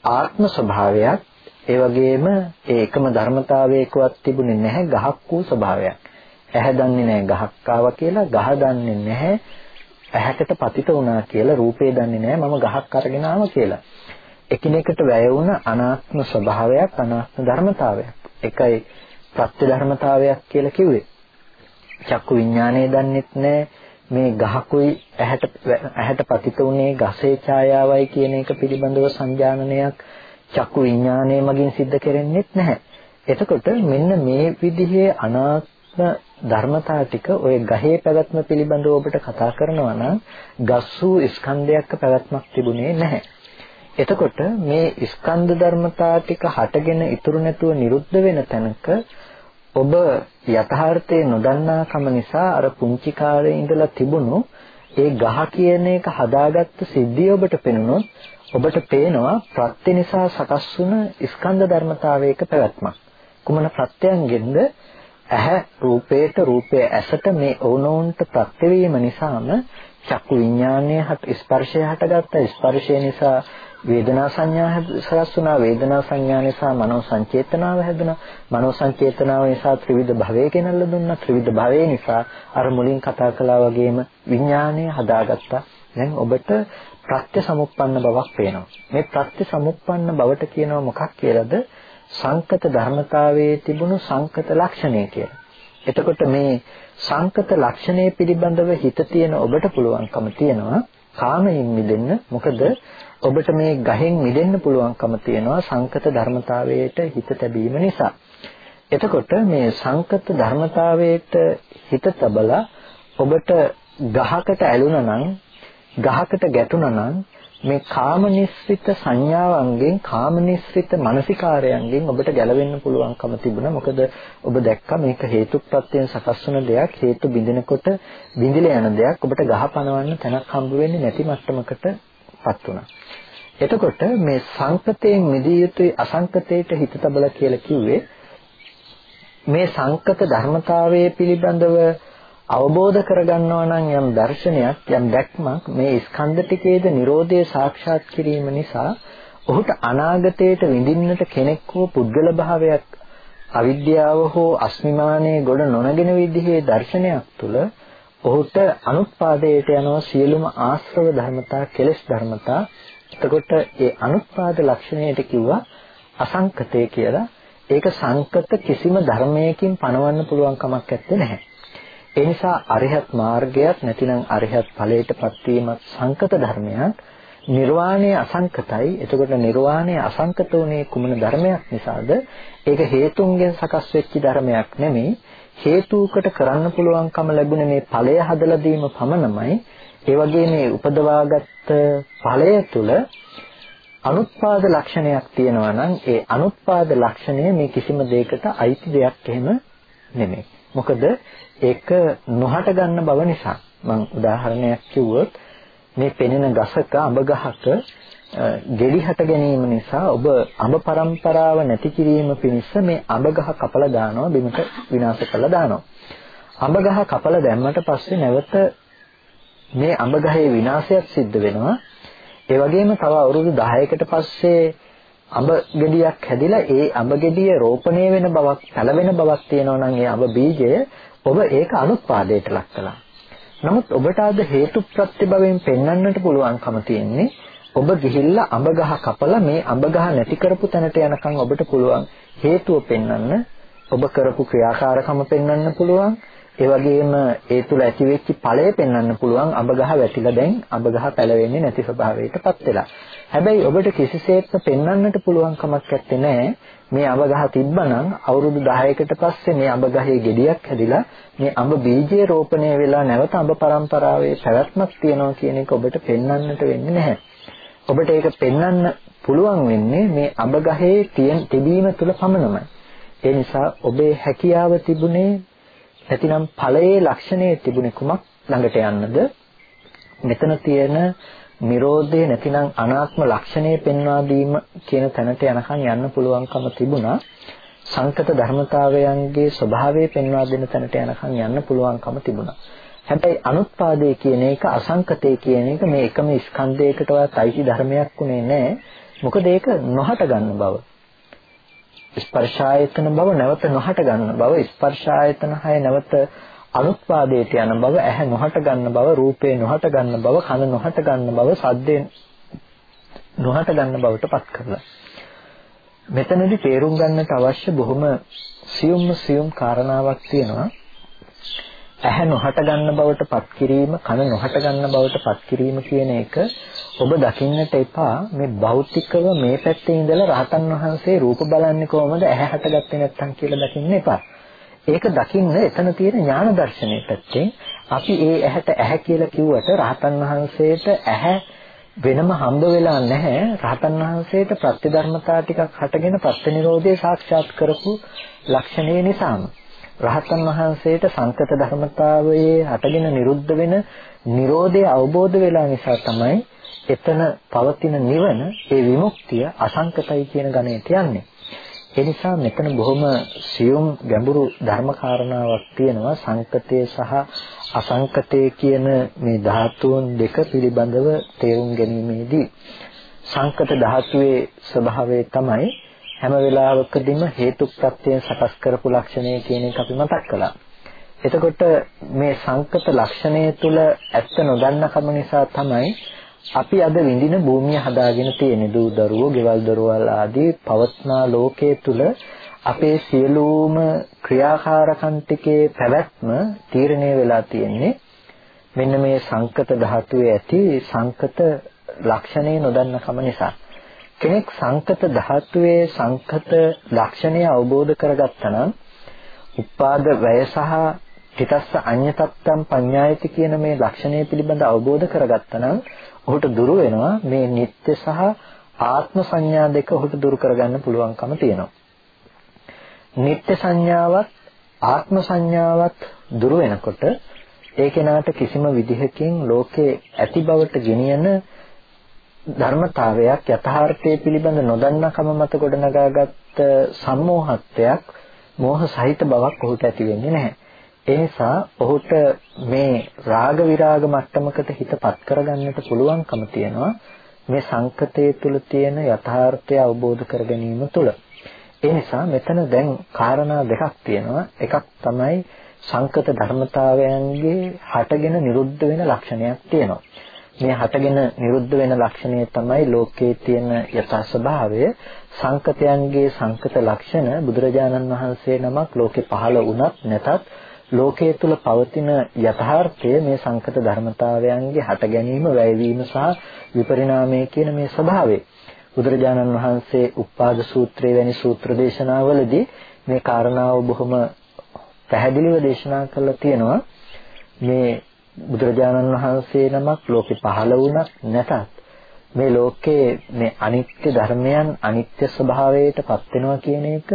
ආත්ම ස්වභාවයක් ඒ වගේම ඒ එකම ධර්මතාවයකවත් තිබුණේ නැහැ ගහක් වූ ස්වභාවයක්. ඇහැ දන්නේ නැහැ ගහක් ආවා කියලා, ගහ දන්නේ නැහැ ඇහැකට පතිත වුණා කියලා, රූපේ දන්නේ නැහැ මම ගහක් අරගෙන ආවා කියලා. එකිනෙකට වැය වුණ අනාත්ම ස්වභාවයක්, අනාත්ම ධර්මතාවයක්. එකයි ප්‍රත්‍ය ධර්මතාවයක් කියලා කිව්වේ. චක්කු විඥානය දන්නෙත් නැහැ මේ ගහකුයි ඇහැට ඇහැට පතිත වුණේ ගසේ ඡායාවයි කියන එක පිළිබඳව සංජානනයක් චක්කු විඥානය මගින් සිද්ධ කරෙන්නේත් නැහැ. එතකොට මෙන්න මේ විදිහේ අනාත්ම ධර්මතා ටික ඔය ගහේ පැවැත්ම පිළිබඳව ඔබට කතා කරනවා නම් ගස්සු ස්කන්ධයක පැවැත්මක් තිබුණේ නැහැ. එතකොට මේ ස්කන්ධ ධර්මතා ටික හටගෙන ඉතුරු නැතුව නිරුද්ධ වෙන තැනක ඔබ යථාර්ථයේ නොදන්නා කම නිසා අර පුංචි කාලේ ඉඳලා තිබුණු ඒ ගහ කියන එක හදාගත්ත සිද්ධිය ඔබට පෙනුනොත් ඔබට පේනවා ප්‍රත්‍ය නිසා සකස් වුණ ස්කන්ධ ධර්මතාවයක පැවැත්මක්. කුමන ප්‍රත්‍යයන්ගෙන්ද ඇහැ රූපේට රූපයේ ඇසට මේ ඕනෝන්ට ප්‍රත්‍ය වීම නිසාම චක්කු විඥානයේ හට ස්පර්ශය හටගත්ත ස්පර්ශය නිසා වේදනා සංඥා සකස් වුණා වේදනා සංඥා නිසා මනෝ සංචේතනාව හැදුණා මනෝ සංචේතනාව නිසා ත්‍රිවිධ භවය කෙනල්ල දුන්නා ත්‍රිවිධ භවය නිසා අර මුලින් කතා කළා වගේම විඥානය හදාගත්තා දැන් ඔබට ප්‍රත්‍ය සමුප්පන්න බවක් පේනවා. මේ ප්‍රත්‍ය සමුප්පන්න බවට කියනවා මොකක් කියලාද? සංකත ධර්මතාවයේ තිබුණු සංකත ලක්ෂණය කියලා. එතකොට මේ සංකත ලක්ෂණය පිළිබඳව හිත තියෙන ඔබට පුළුවන්කම තියෙනවා කාමයෙන් මිදෙන්න. මොකද ඔබට මේ ගහෙන් මිදෙන්න පුළුවන්කම තියෙනවා සංකත ධර්මතාවයට හිත තැබීම නිසා. එතකොට මේ සංකත ධර්මතාවයට හිත තබලා ඔබට ගහකට ඇලුනා නම් ගහකට ගැටුණා නම් මේ කාමනිස්සිත සංඥාවන්ගෙන් කාමනිස්සිත මානසිකාරයන්ගෙන් ඔබට ගැලවෙන්න පුළුවන්කම තිබුණා. මොකද ඔබ දැක්කා මේක හේතුප්‍රත්‍යයෙන් සකස් වන දෙයක් හේතු බිඳිනකොට බිඳිලා යන දෙයක්. ඔබට ගහ පනවන්න තැනක් හම්බ වෙන්නේ නැති මට්ටමකටපත් වුණා. එතකොට මේ සංකතයෙන් මිදිය යුතුයි අසංකතයට හිත තබලා කියලා කිව්වේ මේ සංකත ධර්මතාවයේ පිළිබඳව අවබෝධ කරගන්නවා නම් යම් දර්ශනයක් යම් දැක්මක් මේ ස්කන්ධ ටිකේද Nirodhe සාක්ෂාත් කිරීම නිසා ඔහුට අනාගතයට විඳින්නට කෙනෙක් හෝ පුද්ගල භාවයක් අවිද්‍යාව හෝ අස්මිමානයේ ගොඩ නොනගෙන විදිහේ දර්ශනයක් තුළ ඔහුට අනුත්පාදයට යනවා සියලුම ආශ්‍රව ධර්මතා කෙලෙස් ධර්මතා එතකොට ඒ අනුත්පාද ලක්ෂණයට කිව්වා අසංකතය කියලා ඒක සංකත කිසිම ධර්මයකින් පණවන්න පුළුවන් කමක් නැත්තේ නැහැ ඒ නිසා අරිහත් මාර්ගයක් නැතිනම් අරිහත් ඵලයටපත් වීමත් සංකත ධර්මයක් නිර්වාණය අසංකතයි. එතකොට නිර්වාණය අසංකත උනේ කුමන ධර්මයක් නිසාද? ඒක හේතුන්ගෙන් සකස් වෙච්ච ධර්මයක් නෙමෙයි. හේතුවකට කරන්න පුළුවන්කම ලැබුණේ මේ ඵලය හදලා දීම පමණමයි. ඒ වගේ මේ උපදවාගත් ඵලය තුල අනුත්පාද ලක්ෂණයක් තියෙනවා නම් ඒ අනුත්පාද ලක්ෂණය මේ කිසිම දෙයකට අයිති දෙයක් එහෙම නෙමෙයි. මොකද ඒක නොහට ගන්න බව නිසා. මම උදාහරණයක් කිව්වොත් මේ පෙනෙන ගසක අඹ ගහක ගෙඩි හට ගැනීම නිසා ඔබ අඹ પરම්පරාව නැති කිරීම පිණිස මේ අඹ ගහ කපලා දානවා බිමට විනාශ කරලා දානවා. අඹ ගහ කපලා දැම්මට පස්සේ නැවත මේ අඹ ගහේ විනාශයක් සිද්ධ වෙනවා. ඒ වගේම තව අවුරුදු 10කට පස්සේ අඹ ගෙඩියක් හැදිලා ඒ අඹ ගෙඩිය රෝපණය වෙන බවක්, පැලවෙන බවක් තියෙනවා නම් ඒ අඹ බීජය ඔබ ඒක අනුත්පාදයට ලක් කළා. නමුත් ඔබට අද හේතු ප්‍රත්‍යභවයෙන් පෙන්වන්නට පුළුවන්කම තියෙන්නේ ඔබ ගිහිල්ලා අඹ ගහ කපලා මේ අඹ ගහ නැති කරපු තැනට යනකම් ඔබට පුළුවන් හේතුව පෙන්වන්න ඔබ කරපු ක්‍රියාකාරකම පෙන්වන්න පුළුවන් ඒ වගේම ඒ තුල ඇතිවෙච්ච ඵලය පෙන්වන්න පුළුවන් අඹ ගහ වැටිලා දැන් අඹ ගහ පැලවෙන්නේ නැති ස්වභාවයකටපත් වෙලා. හැබැයි ඔබට කිසිසේත්ම පෙන්වන්නට පුළුවන් කමක් නැත්තේ නෑ මේ අඹ ගහ තිබ්බනම් අවුරුදු 10කට පස්සේ මේ අඹ ගහේ ගෙඩියක් හැදිලා මේ අඹ බීජය රෝපණය වෙලා නැවත අඹ පරම්පරාවේ පැවැත්මක් තියෙනවා කියන එක ඔබට පෙන්වන්නට වෙන්නේ නැහැ. ඔබට ඒක පෙන්වන්න පුළුවන් වෙන්නේ මේ අඹ ගහේ තියෙන තිබීම තුල පමණමයි. ඒ නිසා ඔබේ හැකියාව තිබුණේ නැතිනම් ඵලයේ ලක්ෂණයේ තිබුණේ කුමක් ළඟට යන්නද? මෙතන තියෙන Nirodhe නැතිනම් අනාත්ම ලක්ෂණය පෙන්වා දීම කියන තැනට යනකම් යන්න පුළුවන්කම තිබුණා. සංකත ධර්මතාවයන්ගේ ස්වභාවය පෙන්වා දෙන තැනට යනකම් යන්න පුළුවන්කම තිබුණා. හැබැයි අනුත්පාදේ කියන එක අසංකතේ කියන එක මේ එකම ස්කන්ධයකටවත් අයිති ධර්මයක් උනේ නැහැ. මොකද ඒක නොහට ගන්න බව. ස්පර්ශායතන බව නැවත නොහට ගන්න බව ස්පර්ශායතන හය නැවත අනුත්පාදයට යන බව ඇහැ නොහට ගන්න බව රූපේ නොහට ගන්න බව කන නොහට ගන්න බව සද්දේ නොහට ගන්න බවට පත් කරලා මෙතනදී තේරුම් ගන්නට අවශ්‍ය බොහොම සියුම්ම සියුම් කාරණාවක් තියෙනවා. ඇහැ නොහට ගන්න බවට පත් කිරීම කන නොහට ගන්න බවට පත් කිරීම කියන එක ඔබ දකින්නට එපා. මේ භෞතිකව මේ පැත්තේ ඉඳලා රහතන් වහන්සේ රූප බලන්නේ කොහොමද? ඇහැ හටගත්තේ නැත්නම් කියලා දකින්න එපා. ඒක දකින්න එතන තියෙන ඥාන දර්ශනයේ පැත්තෙන් අපි ඒ ඇහැට ඇහැ කියලා කිව්වට රහතන් වහන්සේට ඇහැ වෙනම හම්බ වෙලා නැහැ. රහතන් වහන්සේට ප්‍රත්‍යධර්මතා ටිකක් හටගෙන ප්‍රත්‍යනිරෝධය සාක්ෂාත් කරපු ලක්ෂණය නිසාම. රහතන් වහන්සේට සංකත ධර්මතාවයේ හටගෙන නිරුද්ධ වෙන Nirodhe අවබෝධ වෙලා නිසා තමයි එතන පවතින නිවන ඒ විමුක්තිය අසංකතයි කියන ගණයට යන්නේ ඒ නිසා මෙතන බොහොම සියුම් ගැඹුරු ධර්ම කාරණාවක් තියෙනවා. සංකතය සහ අසංකතය කියන මේ ධාතුන් දෙක පිළිබඳව තේරුම් ගැනීමේදී. සංකත ධාතුවේ ස්වභාවය තමයි හැම වෙලාවකදීම හේතු ප්‍රත්‍යයෙන් සකස් කරපු ලක්ෂණය කියන එක අපි මතක් කළා. එතකොට මේ සංකත ලක්ෂණය තුල ඇත්ත නොදන්න කම නිසා තමයි අපි අද විඳින භූමිය හදාගෙන තියෙන දූ දරුවෝ, ගෙවල් දොරවල් ආදී පවත්නා ලෝකයේ තුල අපේ සියලුම ක්‍රියාකාරකම් ටිකේ පැවැත්ම තීරණය වෙලා තියෙන්නේ මෙන්න මේ සංකත ධාතුවේ ඇති සංකත ලක්ෂණය නොදන්නකම නිසා. කෙනෙක් සංකත ධාතුවේ සංකත ලක්ෂණය අවබෝධ කරගත්තා නම් උපාද වැය සහ තිතස්ස අඤ්‍යතත්තම් පඤ්ඤායති කියන මේ ලක්ෂණය පිළිබඳ අවබෝධ කරගත්තා නම් ඔහුට දුරු වෙනවා මේ නිත්‍ය සහ ආත්ම සංඥා දෙක ඔහුට දුරු කරගන්න පුළුවන්කම තියෙනවා. නිත්‍ය සංඥාවත් ආත්ම සංඥාවත් දුරු වෙනකොට ඒ කෙනාට කිසිම විදිහකින් ලෝකේ ඇති බවට ගෙනියන ධර්මතාවයක් යථාර්ථයේ පිළිබඳ නොදන්නාකම මත ගොඩනගාගත් සම්මෝහත්වයක් මෝහ සහිත බවක් ඔහුට ඇති වෙන්නේ නැහැ. ඒ නිසා ඔහුට මේ රාග විරාග මට්ටමකට හිතපත් කරගන්නට පුළුවන්කම තියෙනවා මේ සංකතයේ තුල තියෙන යථාර්ථය අවබෝධ කර ගැනීම තුළ. ඒ නිසා මෙතන දැන් කාරණා දෙකක් තියෙනවා. එකක් තමයි සංකත ධර්මතාවයන්ගේ හටගෙන නිරුද්ධ වෙන ලක්ෂණයක් තියෙනවා. මේ හටගෙන නිරුද්ධ වෙන ලක්ෂණය තමයි ලෝකයේ තියෙන යථා ස්වභාවය. සංකතයන්ගේ සංකත ලක්ෂණ බුදුරජාණන් වහන්සේ නමක් ලෝකේ පහළ වුණත් නැතත් ලෝකයේ තුල පවතින යථාර්ථය මේ සංකත ධර්මතාවයන්ගේ හට ගැනීම, වැයවීම සහ විපරිණාමය කියන මේ ස්වභාවය. බුදුරජාණන් වහන්සේ උප්පාද සූත්‍රයේ වැනි සූත්‍ර දේශනාවලදී මේ කාරණාව බොහොම පැහැදිලිව දේශනා කරලා තියෙනවා. මේ බුදුරජාණන් වහන්සේ නමක් ලෝකෙ පහළ වුණත් නැතත් මේ ලෝකයේ මේ අනිත්‍ය ධර්මයන් අනිත්‍ය ස්වභාවයට පත් වෙනවා කියන එක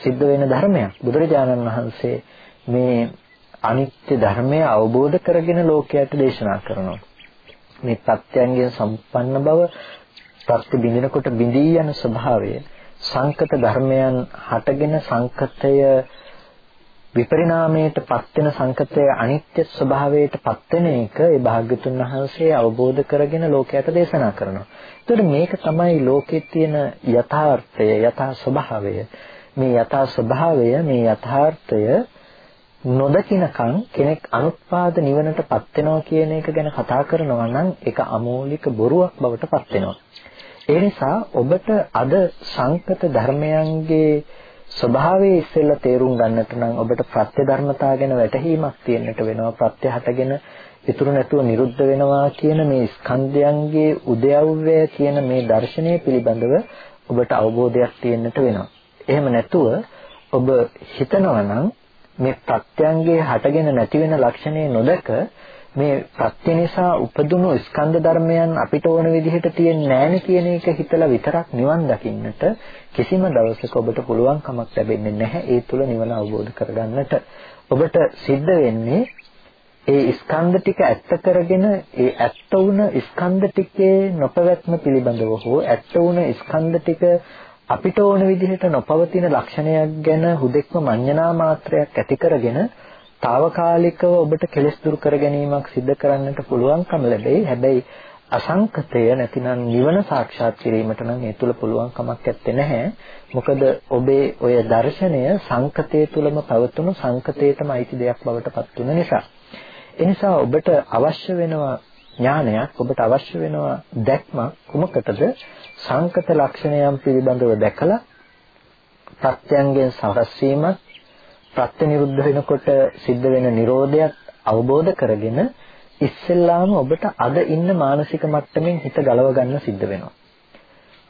සිද්ධ වෙන ධර්මයක්. බුදුරජාණන් වහන්සේ මේ අනිත්‍ය ධර්මය අවබෝධ කරගෙන ලෝකයට දේශනා කරනවා. මේ ප්‍රත්‍යයන්ගෙන් සම්පන්න බව ප්‍රත්‍ය බිඳිනකොට බිඳී යන ස්වභාවය සංකත ධර්මයන් හටගෙන සංකතය විපරිණාමයට පත්වෙන සංකතය අනිත්‍ය ස්වභාවයට පත්වෙන එක ඒ භාග්‍යතුන් වහන්සේ අවබෝධ කරගෙන ලෝකයට දේශනා කරනවා. එතකොට මේක තමයි ලෝකයේ තියෙන යථාර්ථය, යථා ස්වභාවය. මේ යථා ස්වභාවය, මේ යථාර්ථය නොදකින්නකම් කෙනෙක් අනුත්පාද නිවනටපත් වෙනවා කියන එක ගැන කතා කරනවා නම් ඒක අමෝලික බොරුවක් බවට පත් වෙනවා. ඒ නිසා ඔබට අද සංකත ධර්මයන්ගේ ස්වභාවය ඉස්සෙල්ලා තේරුම් ගන්නට නම් ඔබට ප්‍රත්‍ය ධර්මතා ගැන වැටහීමක් තියෙන්නට වෙනවා. ප්‍රත්‍ය හටගෙන ඉතුරු නැතුව නිරුද්ධ වෙනවා කියන මේ ස්කන්ධයන්ගේ උදයව්‍ය කියන මේ දර්ශනය පිළිබඳව ඔබට අවබෝධයක් තියෙන්නට වෙනවා. එහෙම නැතුව ඔබ හිතනවා නම් මේ ප්‍රත්‍යයන්ගේ හටගෙන නැති වෙන ලක්ෂණේ නොදක මේ ප්‍රත්‍ය නිසා උපදුණු ස්කන්ධ ධර්මයන් අපිට ඕන විදිහට තියෙන්නේ නැහැ කියන එක හිතලා විතරක් නිවන් දකින්නට කිසිම දවසක ඔබට පුළුවන් කමක් ලැබෙන්නේ නැහැ. ඒ තුල නිවන අවබෝධ කරගන්නට. ඔබට සිද්ධ වෙන්නේ ඒ ස්කන්ධ ටික ඇත්ත කරගෙන ඒ ඇත්ත වුණ ස්කන්ධ ටිකේ නොපවැත්ම පිළිබඳව හෝ ඇත්ත වුණ ස්කන්ධ ටික අපිට ඕන විදිහට නොපවතින ලක්ෂණයක් ගැන හුදෙක්ම මඤ්ඤණා මාත්‍රයක් ඇති කරගෙන తాවකාලිකව ඔබට කෙලස් දුරු කර ගැනීමක් සිදු කරන්නට පුළුවන්කම ලැබෙයි. හැබැයි අසංකතය නැතිනම් නිවන සාක්ෂාත් කිරීමට නම් ඒ තුල පුළුවන් කමක් නැත්තේ නැහැ. මොකද ඔබේ ඔය දර්ශනය සංකතය තුලම පවතුණු සංකතයටම අයිති දෙයක් බවට පත් වෙන නිසා. ඒ නිසා ඔබට අවශ්‍ය වෙනවා ඥානයක් ඔබට අවශ්‍ය වෙනවා දැක්මක් කුමකටද සංකත ලක්ෂණයන් පිළිබඳව දැකලා ප්‍රත්‍යයන්ගෙන් සවස් වීමත් ප්‍රත්‍ය නිරුද්ධ වෙනකොට සිද්ධ වෙන Nirodhayat අවබෝධ කරගෙන ඉස්සෙල්ලාම ඔබට අද ඉන්න මානසික මට්ටමින් හිත ගලව ගන්න සිද්ධ වෙනවා.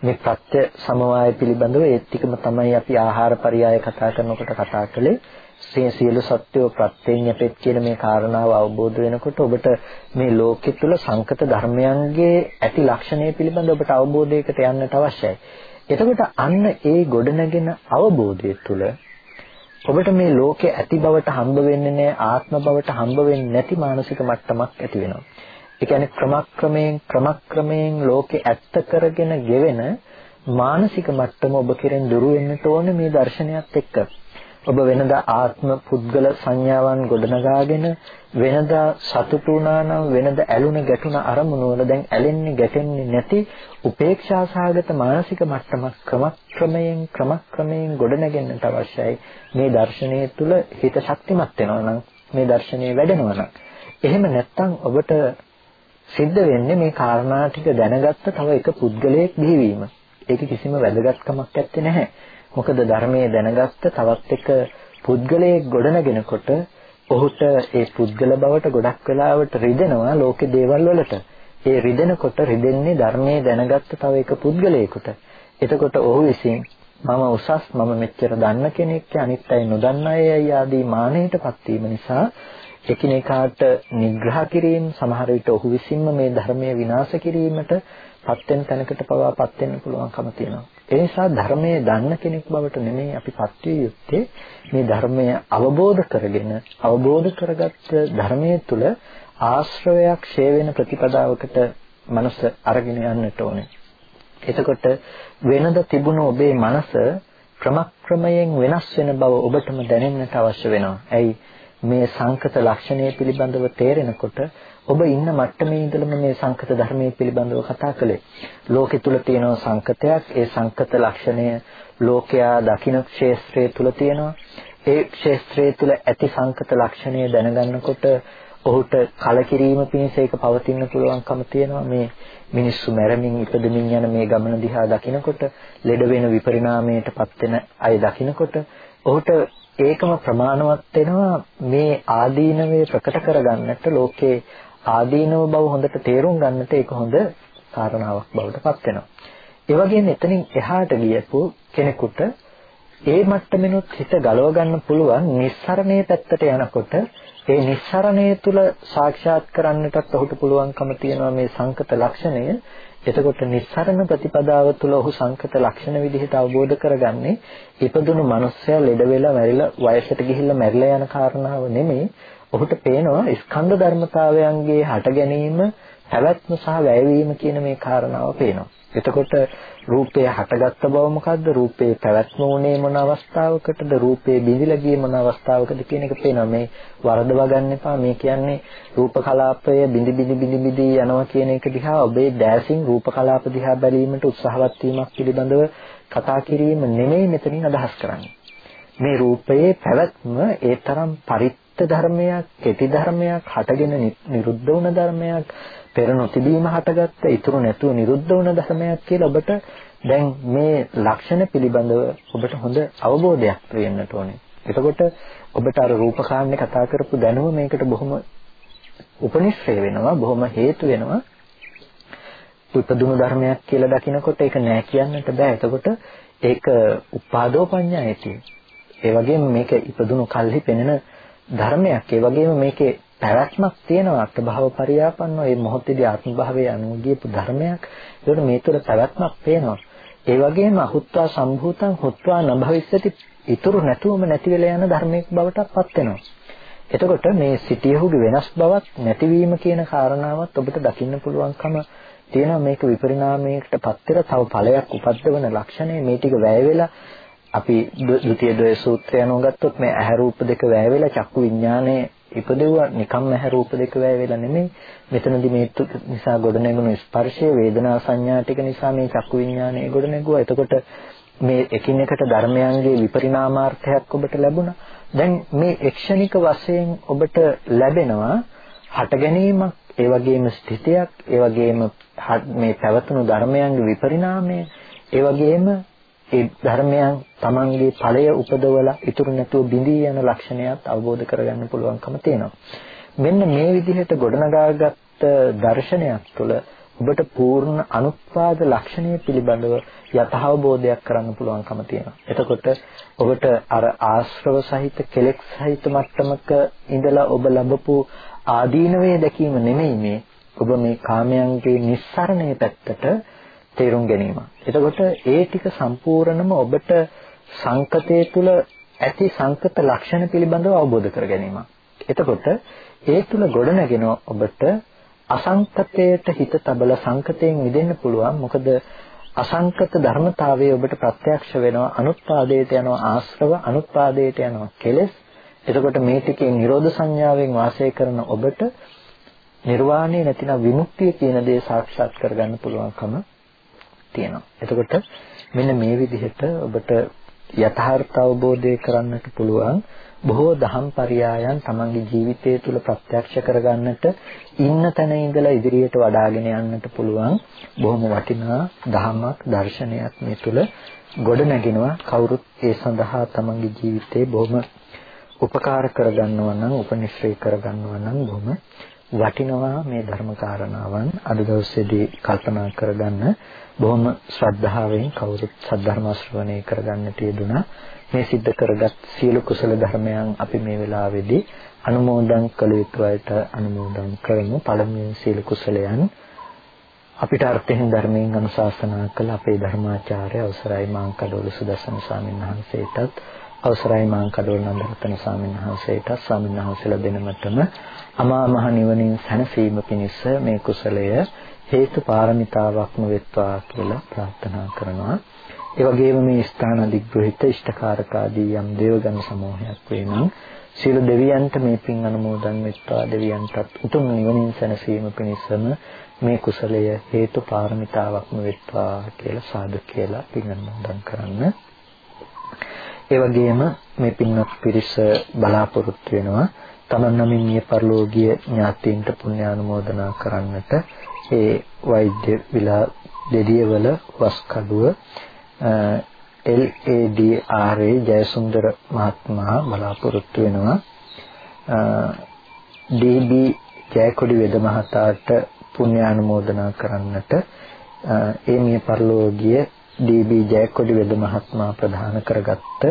මේ ප්‍රත්‍ය සමவாய පිළිබඳව ඒ ටිකම තමයි අපි ආහාර පරියාය කතා කරනකොට කතා කළේ. සියලු සත්‍යෝ ප්‍රත්‍යයෙන් යටෙත් කියන මේ කාරණාව අවබෝධ වෙනකොට ඔබට මේ ලෝකෙ තුල සංකත ධර්මයන්ගේ ඇති ලක්ෂණය පිළිබඳව ඔබට අවබෝධයකට යන්නට අවශ්‍යයි. එතකොට අන්න ඒ ගොඩනගෙන අවබෝධය තුල ඔබට මේ ලෝකේ ඇති බවට හම්බ වෙන්නේ නැහැ ආත්ම බවට හම්බ වෙන්නේ නැති මානසික මට්ටමක් ඇති වෙනවා. ඒ කියන්නේ ක්‍රමක්‍රමයෙන් ක්‍රමක්‍රමයෙන් ලෝකේ ඇත්ත කරගෙන ගෙවෙන මානසික මට්ටම ඔබ කෙරෙන් දුරු වෙන්නට ඕනේ මේ දර්ශනයත් එක්ක. ඔබ වෙනදා ආත්ම පුද්ගල සංඥාවන් ගොඩනගාගෙන වෙනදා සතුටු වුණා නම් වෙනදා ඇලුන ගැටුණ අරමුණු වල දැන් ඇලෙන්නේ ගැටෙන්නේ නැති උපේක්ෂා සහගත මානසික මට්ටමක් ක්‍රමක්‍රමයෙන් ක්‍රමක්‍රමයෙන් ගොඩනගෙන්නට අවශ්‍යයි මේ දර්ශනය තුල හිත ශක්තිමත් වෙනවා නම් මේ දර්ශනය වැඩෙනවා නම් එහෙම නැත්නම් ඔබට සිද්ධ වෙන්නේ මේ කාරණා ටික දැනගත්ත තව එක පුද්ගලයෙක් බිහිවීම. ඒක කිසිම වැදගත්කමක් නැත්තේ නැහැ. මොකද ධර්මයේ දැනගත්ත තවත් එක පුද්ගලයෙක් ගොඩනගෙනකොට ඔහුට ඒ පුද්ගල බවට ගොඩක් වෙලාවට රිදෙනවා ලෝකේ දේවල් වලට. ඒ රිදෙනකොට රිදෙන්නේ ධර්මයේ දැනගත්ත තව එක පුද්ගලයෙකුට. එතකොට ඔහු විසින් මම උසස් මම මෙච්චර දන්න කෙනෙක් අනිත් අය නොදන්න අය ආදී මානෙටපත් වීම නිසා එකිනෙකාට නිග්‍රහ කිරීම සමහර විට ඔහු විසින්ම මේ ධර්මය විනාශ කිරීමට පත් වෙන තැනකට පවා පත් වෙන්න පුළුවන්කම තියෙනවා. ඒ නිසා ධර්මයේ දන්න කෙනෙක් බවට නෙමෙයි අපි පත් යුත්තේ මේ ධර්මය අවබෝධ කරගෙන අවබෝධ කරගත්ත ධර්මයේ තුල ආශ්‍රවයක් ඡේ වෙන ප්‍රතිපදාවකට මනස අරගෙන යන්නට ඕනේ. එතකොට වෙනද තිබුණු ඔබේ මනස ක්‍රමක්‍රමයෙන් වෙනස් වෙන බව ඔබටම දැනෙන්නට අවශ්‍ය වෙනවා. ඇයි මේ සංකත ලක්ෂණය පිළිබඳව තේරෙනකොට ඔබ ඉන්න මට්ටමේ ඉඳලම මේ සංකත ධර්මයේ පිළිබඳව කතා කළේ. ලෝකෙ තුල තියෙන සංකතයක්, ඒ සංකත ලක්ෂණය ලෝකයා දකින්න ක්ෂේත්‍රයේ තුල තියෙනවා. ඒ ක්ෂේත්‍රයේ තුල ඇති සංකත ලක්ෂණය දැනගන්නකොට ඔහුට කලකිරීම පිණිස ඒක පවතින්න පුළුවන්කම තියෙනවා මේ මිනිස්සු මැරමින් ඉපදෙමින් යන මේ ගමන දිහා දකිනකොට ලෙඩ වෙන විපරිණාමයටපත් වෙන අය දකිනකොට ඔහුට ඒකම ප්‍රමාණවත් වෙනවා මේ ආදීනවේ ප්‍රකට කරගන්නට ලෝකේ ආදීනව බව හොඳට තේරුම් ගන්නට ඒක හොඳ කාරණාවක් බවට පත් වෙනවා. ඒ වගේම එතනින් එහාට ගියපු කෙනෙකුට ඒ මට්ටමිනුත් හිත ගලව ගන්න පුළුවන් නිස්සරණයේ පැත්තට යනකොට ඒ නිස්සරණය තුල සාක්ෂාත් කරන්නටත් ඔහුට පුළුවන්කම තියෙනවා මේ සංකත ලක්ෂණය. එතකොට නිස්සරණ ප්‍රතිපදාව තුල ඔහු සංකත ලක්ෂණ විදිහට අවබෝධ කරගන්නේ ඉපදුණු මනුස්සයා ලෙඩ වෙලා මැරිලා වයසට ගිහිල්ලා මැරිලා යන කාරණාව නෙමෙයි. ඔහුට පේනවා ස්කන්ධ ධර්මතාවයන්ගේ හට ගැනීම, පැවැත්ම සහ වැයවීම කියන මේ කාරණාව පේනවා. එතකොට රූපය හටගත්ත බව මොකද්ද? රූපේ පැවැත්ම උනේ මොන අවස්ථාවකටද? රූපේ බිඳිලා ගියේ මොන අවස්ථාවකද කියන එක පේනවා. මේ වරදවා ගන්න එපා. මේ කියන්නේ රූප කලාපය බිඳි බිඳි බිඳි බිඳි යනවා කියන එක දිහා ඔබේ දැසින් රූප කලාප දිහා බැලීමට උත්සාහවත් වීමක් පිළිබඳව කතා කිරීම නෙමෙයි මෙතනින් අදහස් කරන්නේ. මේ රූපයේ පැවැත්ම ඒ තරම් පරිත්ත ධර්මයක්, කෙටි ධර්මයක්, හටගෙන නිරුද්ධ වුණ ධර්මයක්, පෙර නොතිබීම හටගත්ත ඉතුරු නැතුව නිරුද්ධ වුණ ධර්මයක් කියලා ඔබට දැන් මේ ලක්ෂණ පිළිබඳව ඔබට හොඳ අවබෝධයක් වෙන්නට ඕනේ. එතකොට ඔබට අර රූපකාණ්ඩේ කතා කරපු දැනුම මේකට බොහොම උපනිශ්‍රේ වෙනවා, බොහොම හේතු වෙනවා. උපදුණු ධර්මයක් කියලා දකිනකොට ඒක නෑ කියන්නට බෑ. එතකොට ඒක උපාදෝ පඤ්ඤායති. ඒ වගේම මේක ඉපදුණු කල්හි පෙනෙන ධර්මයක්. ඒ වගේම මේකේ පැවැත්මක් තියෙනවා. අත්භව පරියාපන්නව මේ මොහොතේදී ආත්ම භාවයේ අනුගියපු ධර්මයක්. ඒකට මේ තුළ පැවැත්මක් පේනවා. ඒ වගේම අහුත්වා සම්භූතං හුත්වා නභවිස්සති. ඉතුරු නැතුවම නැති වෙලා යන ධර්මයක් බවට පත් වෙනවා. එතකොට මේ සිටියහුගේ වෙනස් බවක් නැතිවීම කියන කාරණාවත් ඔබට දකින්න පුළුවන්කම තියෙනවා. මේක විපරිණාමයකට පත් වෙලා තව ඵලයක් උපද්දවන ලක්ෂණය මේ ටික වැය වෙලා අපි ဒုတိ ය ද්වය සූත්‍රය අනුගත්තොත් මේ ඇහැ රූප දෙක වැය වෙලා චක්කු විඥානයේ ඉපදෙව්වා. නිකම්ම ඇහැ රූප දෙක වැය වෙලා නෙමෙයි. මෙතනදී මේ නිසා ගොඩනැගුණු ස්පර්ශය වේදනා සංඥා ටික නිසා මේ චක්කු විඥානය ගොඩනැගුවා. එතකොට මේ එකින් එකට ධර්මයන්ගේ විපරිණාමාර්ථයක් ඔබට ලැබුණා. දැන් මේ එක්ෂණික වශයෙන් ඔබට ලැබෙනවා හට ගැනීමක් ඒ වගේම ස්ථිතියක් ඒ වගේම මේ පැවතුණු ධර්මයන්ගේ විපරිණාමය ඒ වගේම ඒ ධර්මයන් Tamanගේ ඵලය උපදවලා ඉතුරු නැතුව බිඳී යන ලක්ෂණයත් අවබෝධ කරගන්න පුළුවන්කම තියෙනවා. මෙන්න මේ විදිහට ගොඩනගාගත් දර්ශනයක් තුළ ඔබට පූර්ණ අනුත්පාද ලක්ෂණය පිළිබඳව යථාබෝධයක් කරන්න පුළුවන්කම තියෙනවා. එතකොට ඔබට අර ආශ්‍රව සහිත කෙලෙක් සහිත මට්ටමක ඉඳලා ඔබ ලැබපු ආදීනවේ දැකීම නෙමෙයි මේ ඔබ මේ කාමයන්ගේ නිස්සරණයේ පැත්තට තේරුම් ගැනීම. එතකොට ඒ ටික සම්පූර්ණම ඔබට සංකතයේ තුල ඇති සංකත ලක්ෂණ පිළිබඳව අවබෝධ කර ගැනීම. එතකොට ඒ තුල ගොඩනගෙන ඔබට අසංකතයට හිත තබල සංකතයෙන් මිදෙන්න පුළුවන්. මොකද අසංකත ධර්මතාවයේ ඔබට ප්‍රත්‍යක්ෂ වෙනවා අනුත්පාදයට යනවා ආශ්‍රව අනුත්පාදයට යනවා කෙලෙස්. එතකොට මේ ටිකේ නිරෝධ සංඥාවෙන් වාසය කරන ඔබට නිර්වාණය නැතිනම් විමුක්තිය කියන දේ සාක්ෂාත් කරගන්න පුළුවන්කම තියෙනවා. එතකොට මෙන්න මේ විදිහට ඔබට යථාර්ථ අවබෝධය කරන්නට පුළුවන් බොහෝ දහම් පරයයන් තමන්ගේ ජීවිතය තුළ ප්‍රත්‍යක්ෂ කරගන්නට ඉන්න තැන ඉඳලා ඉදිරියට වඩාගෙන යන්නට පුළුවන්. බොහොම වටිනා දහමක් දර්ශනයක් මේ තුළ ගොඩ නැගෙනවා. කවුරුත් ඒ සඳහා තමන්ගේ ජීවිතේ බොහොම උපකාර කරගන්නවා නම් උපනිශ්‍රේ කරගන්නවා නම් බොහොම වටිනවා මේ ධර්ම කාරණාවන් අද දවසේදී කල්පනා කරගන්න. බොහොම ශ්‍රද්ධාවෙන් කවුරුත් සද්ධර්ම ශ්‍රවණය කරගන්නට යෙදුනා. මේ සිද්ධ කරගත් සියලු කුසල ධර්මයන් අපි මේ වෙලාවේදී අනුමෝදන් කළ යුතු අයට අනුමෝදන් කරමු. පළමුවෙන් සීල කුසලයන් අපිට අර්ථයෙන් ධර්මයෙන් අනුශාසනා කළ අපේ ධර්මාචාර්ය අවසරයි මාංකඩෝල සුදස්සන ස්වාමීන් වහන්සේටත් අවසරයි මාංකඩෝල නන්දරත්න ස්වාමීන් වහන්සේටත් ස්වාමීන් වහන්සේලා දෙනමතම අමා මහ නිවනින් සැනසීම පිණිස මේ කුසලය හේතු පාරමිතාවක්ම වෙත්වා කියලා ප්‍රාර්ථනා කරනවා. ඒ වගේම මේ ස්ථාන අධිග්‍රහිත ඉෂ්ඨකාරක ආදී යම් දේවගණ සමූහයක් වේ නම් සියලු දෙවියන්ට මේ පින් අනුමෝදන් වෙත්වා දෙවියන්ටත් උතුම් නිවනින් සැනසීම පිණිසම මේ කුසලය හේතු පාරමිතාවක්ම වෙත්වා කියලා සාදු කියලා පින් අනුමෝදන් කරන්න. ඒ වගේම මේ පින්වත් පිරිස බලාපොරොත්තු වෙනවා තමන් නමින් මිය පරලෝකීය ඥාතීන්ට පුණ්‍ය අනුමෝදනා කරන්නට ඒ වෛද්‍ය විලා දෙදියවල වස් කඩුව LADRA ජයසුන්දර මහත්මයා බලාපොරොත්තු වෙනවා. DB ජයකොඩි වෙද මහතාට පුණ්‍ය අනුමෝදනා කරන්නට ඒ මිය පරලෝකීය DB ජයකොඩි වෙද මහත්මයා ප්‍රදාන කරගත්ත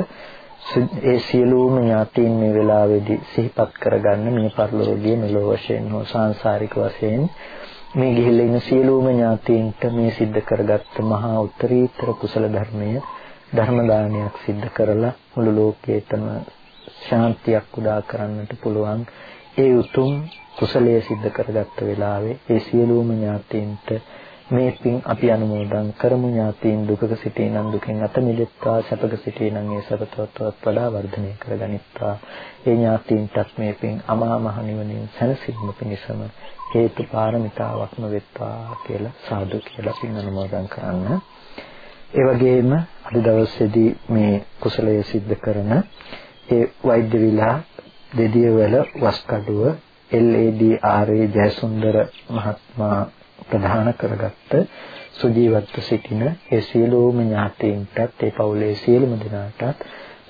ඒ සියලුම ඥාතීන් මේ වෙලාවේදී සිහිපත් කරගන්න මිය පරලෝකීය මෙලොව වශයෙන් හෝ සාංශාරික වශයෙන් මේ ගිහිල්ලා ඉන්න සියලුම ඥාතීන්ට මේ සිද්ධ කරගත්ත මහා උත්තරීතර කුසල ධර්මය ධර්ම දානයක් සිද්ධ කරලා මුළු ලෝකයටම ශාන්තියක් උදා කරන්නට පුළුවන්. ඒ උතුම් කුසලයේ සිද්ධ කරගත්ත වෙලාවේ ඒ සියලුම ඥාතීන්ට මේ පින් අපි අනුමෝදන් කරමු. ඥාතීන් දුකක සිටී නම් දුකෙන් අත මිදෙත්වා සැපක සිටී නම් ඒ සැපතවත් වඩා වර්ධනය කරගනිත්වා. ඒ ඥාතීන්ටත් මේ පින් අමා මහ නිවනින් සැනසීම පිණිසම හේතු පාරමිතාවක්ම වෙත්වා කියලා සාදු කියලා පින් අනුමෝදන් කරන්න. ඒ වගේම අද දවසේදී මේ කුසලය સિદ્ધ කරන ඒ වෛද්‍ය විලා දෙදියවල වස්කඩුව LADRA ජයසුන්දර මහත්මයා ප්‍රධාන කරගත්ත සුජීවත්ව සිටින ඒ සියලුම ඥාතීන්ටත් ඒ පවුලේ සියලුම දෙනාටත්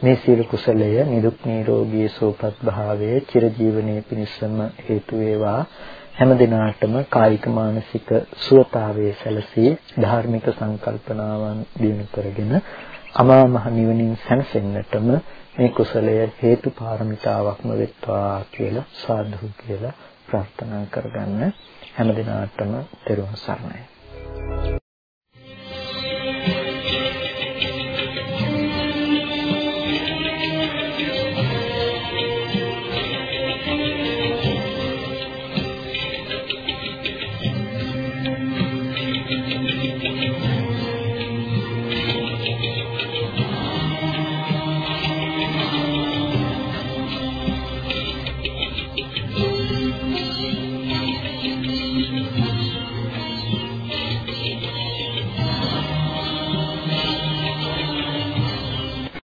මේ සියලු කුසලය නිදුක් නිරෝගී සුවපත් භාවයේ චිරජීවනයේ පිණිසම හේතු වේවා හැම දිනාටම කායික මානසික සුවතාවයේ සැලසී ධාර්මික සංකල්පනාවන් දිනු කරගෙන අමා මහ නිවනින් සැනසෙන්නටම මේ කුසලය හේතු පාරමිතාවක්ම වෙත්වා කියලා සාදු කියලා ප්‍රාර්ථනා කරගන්න හැම දිනාටම තෙරුවන් සරණයි.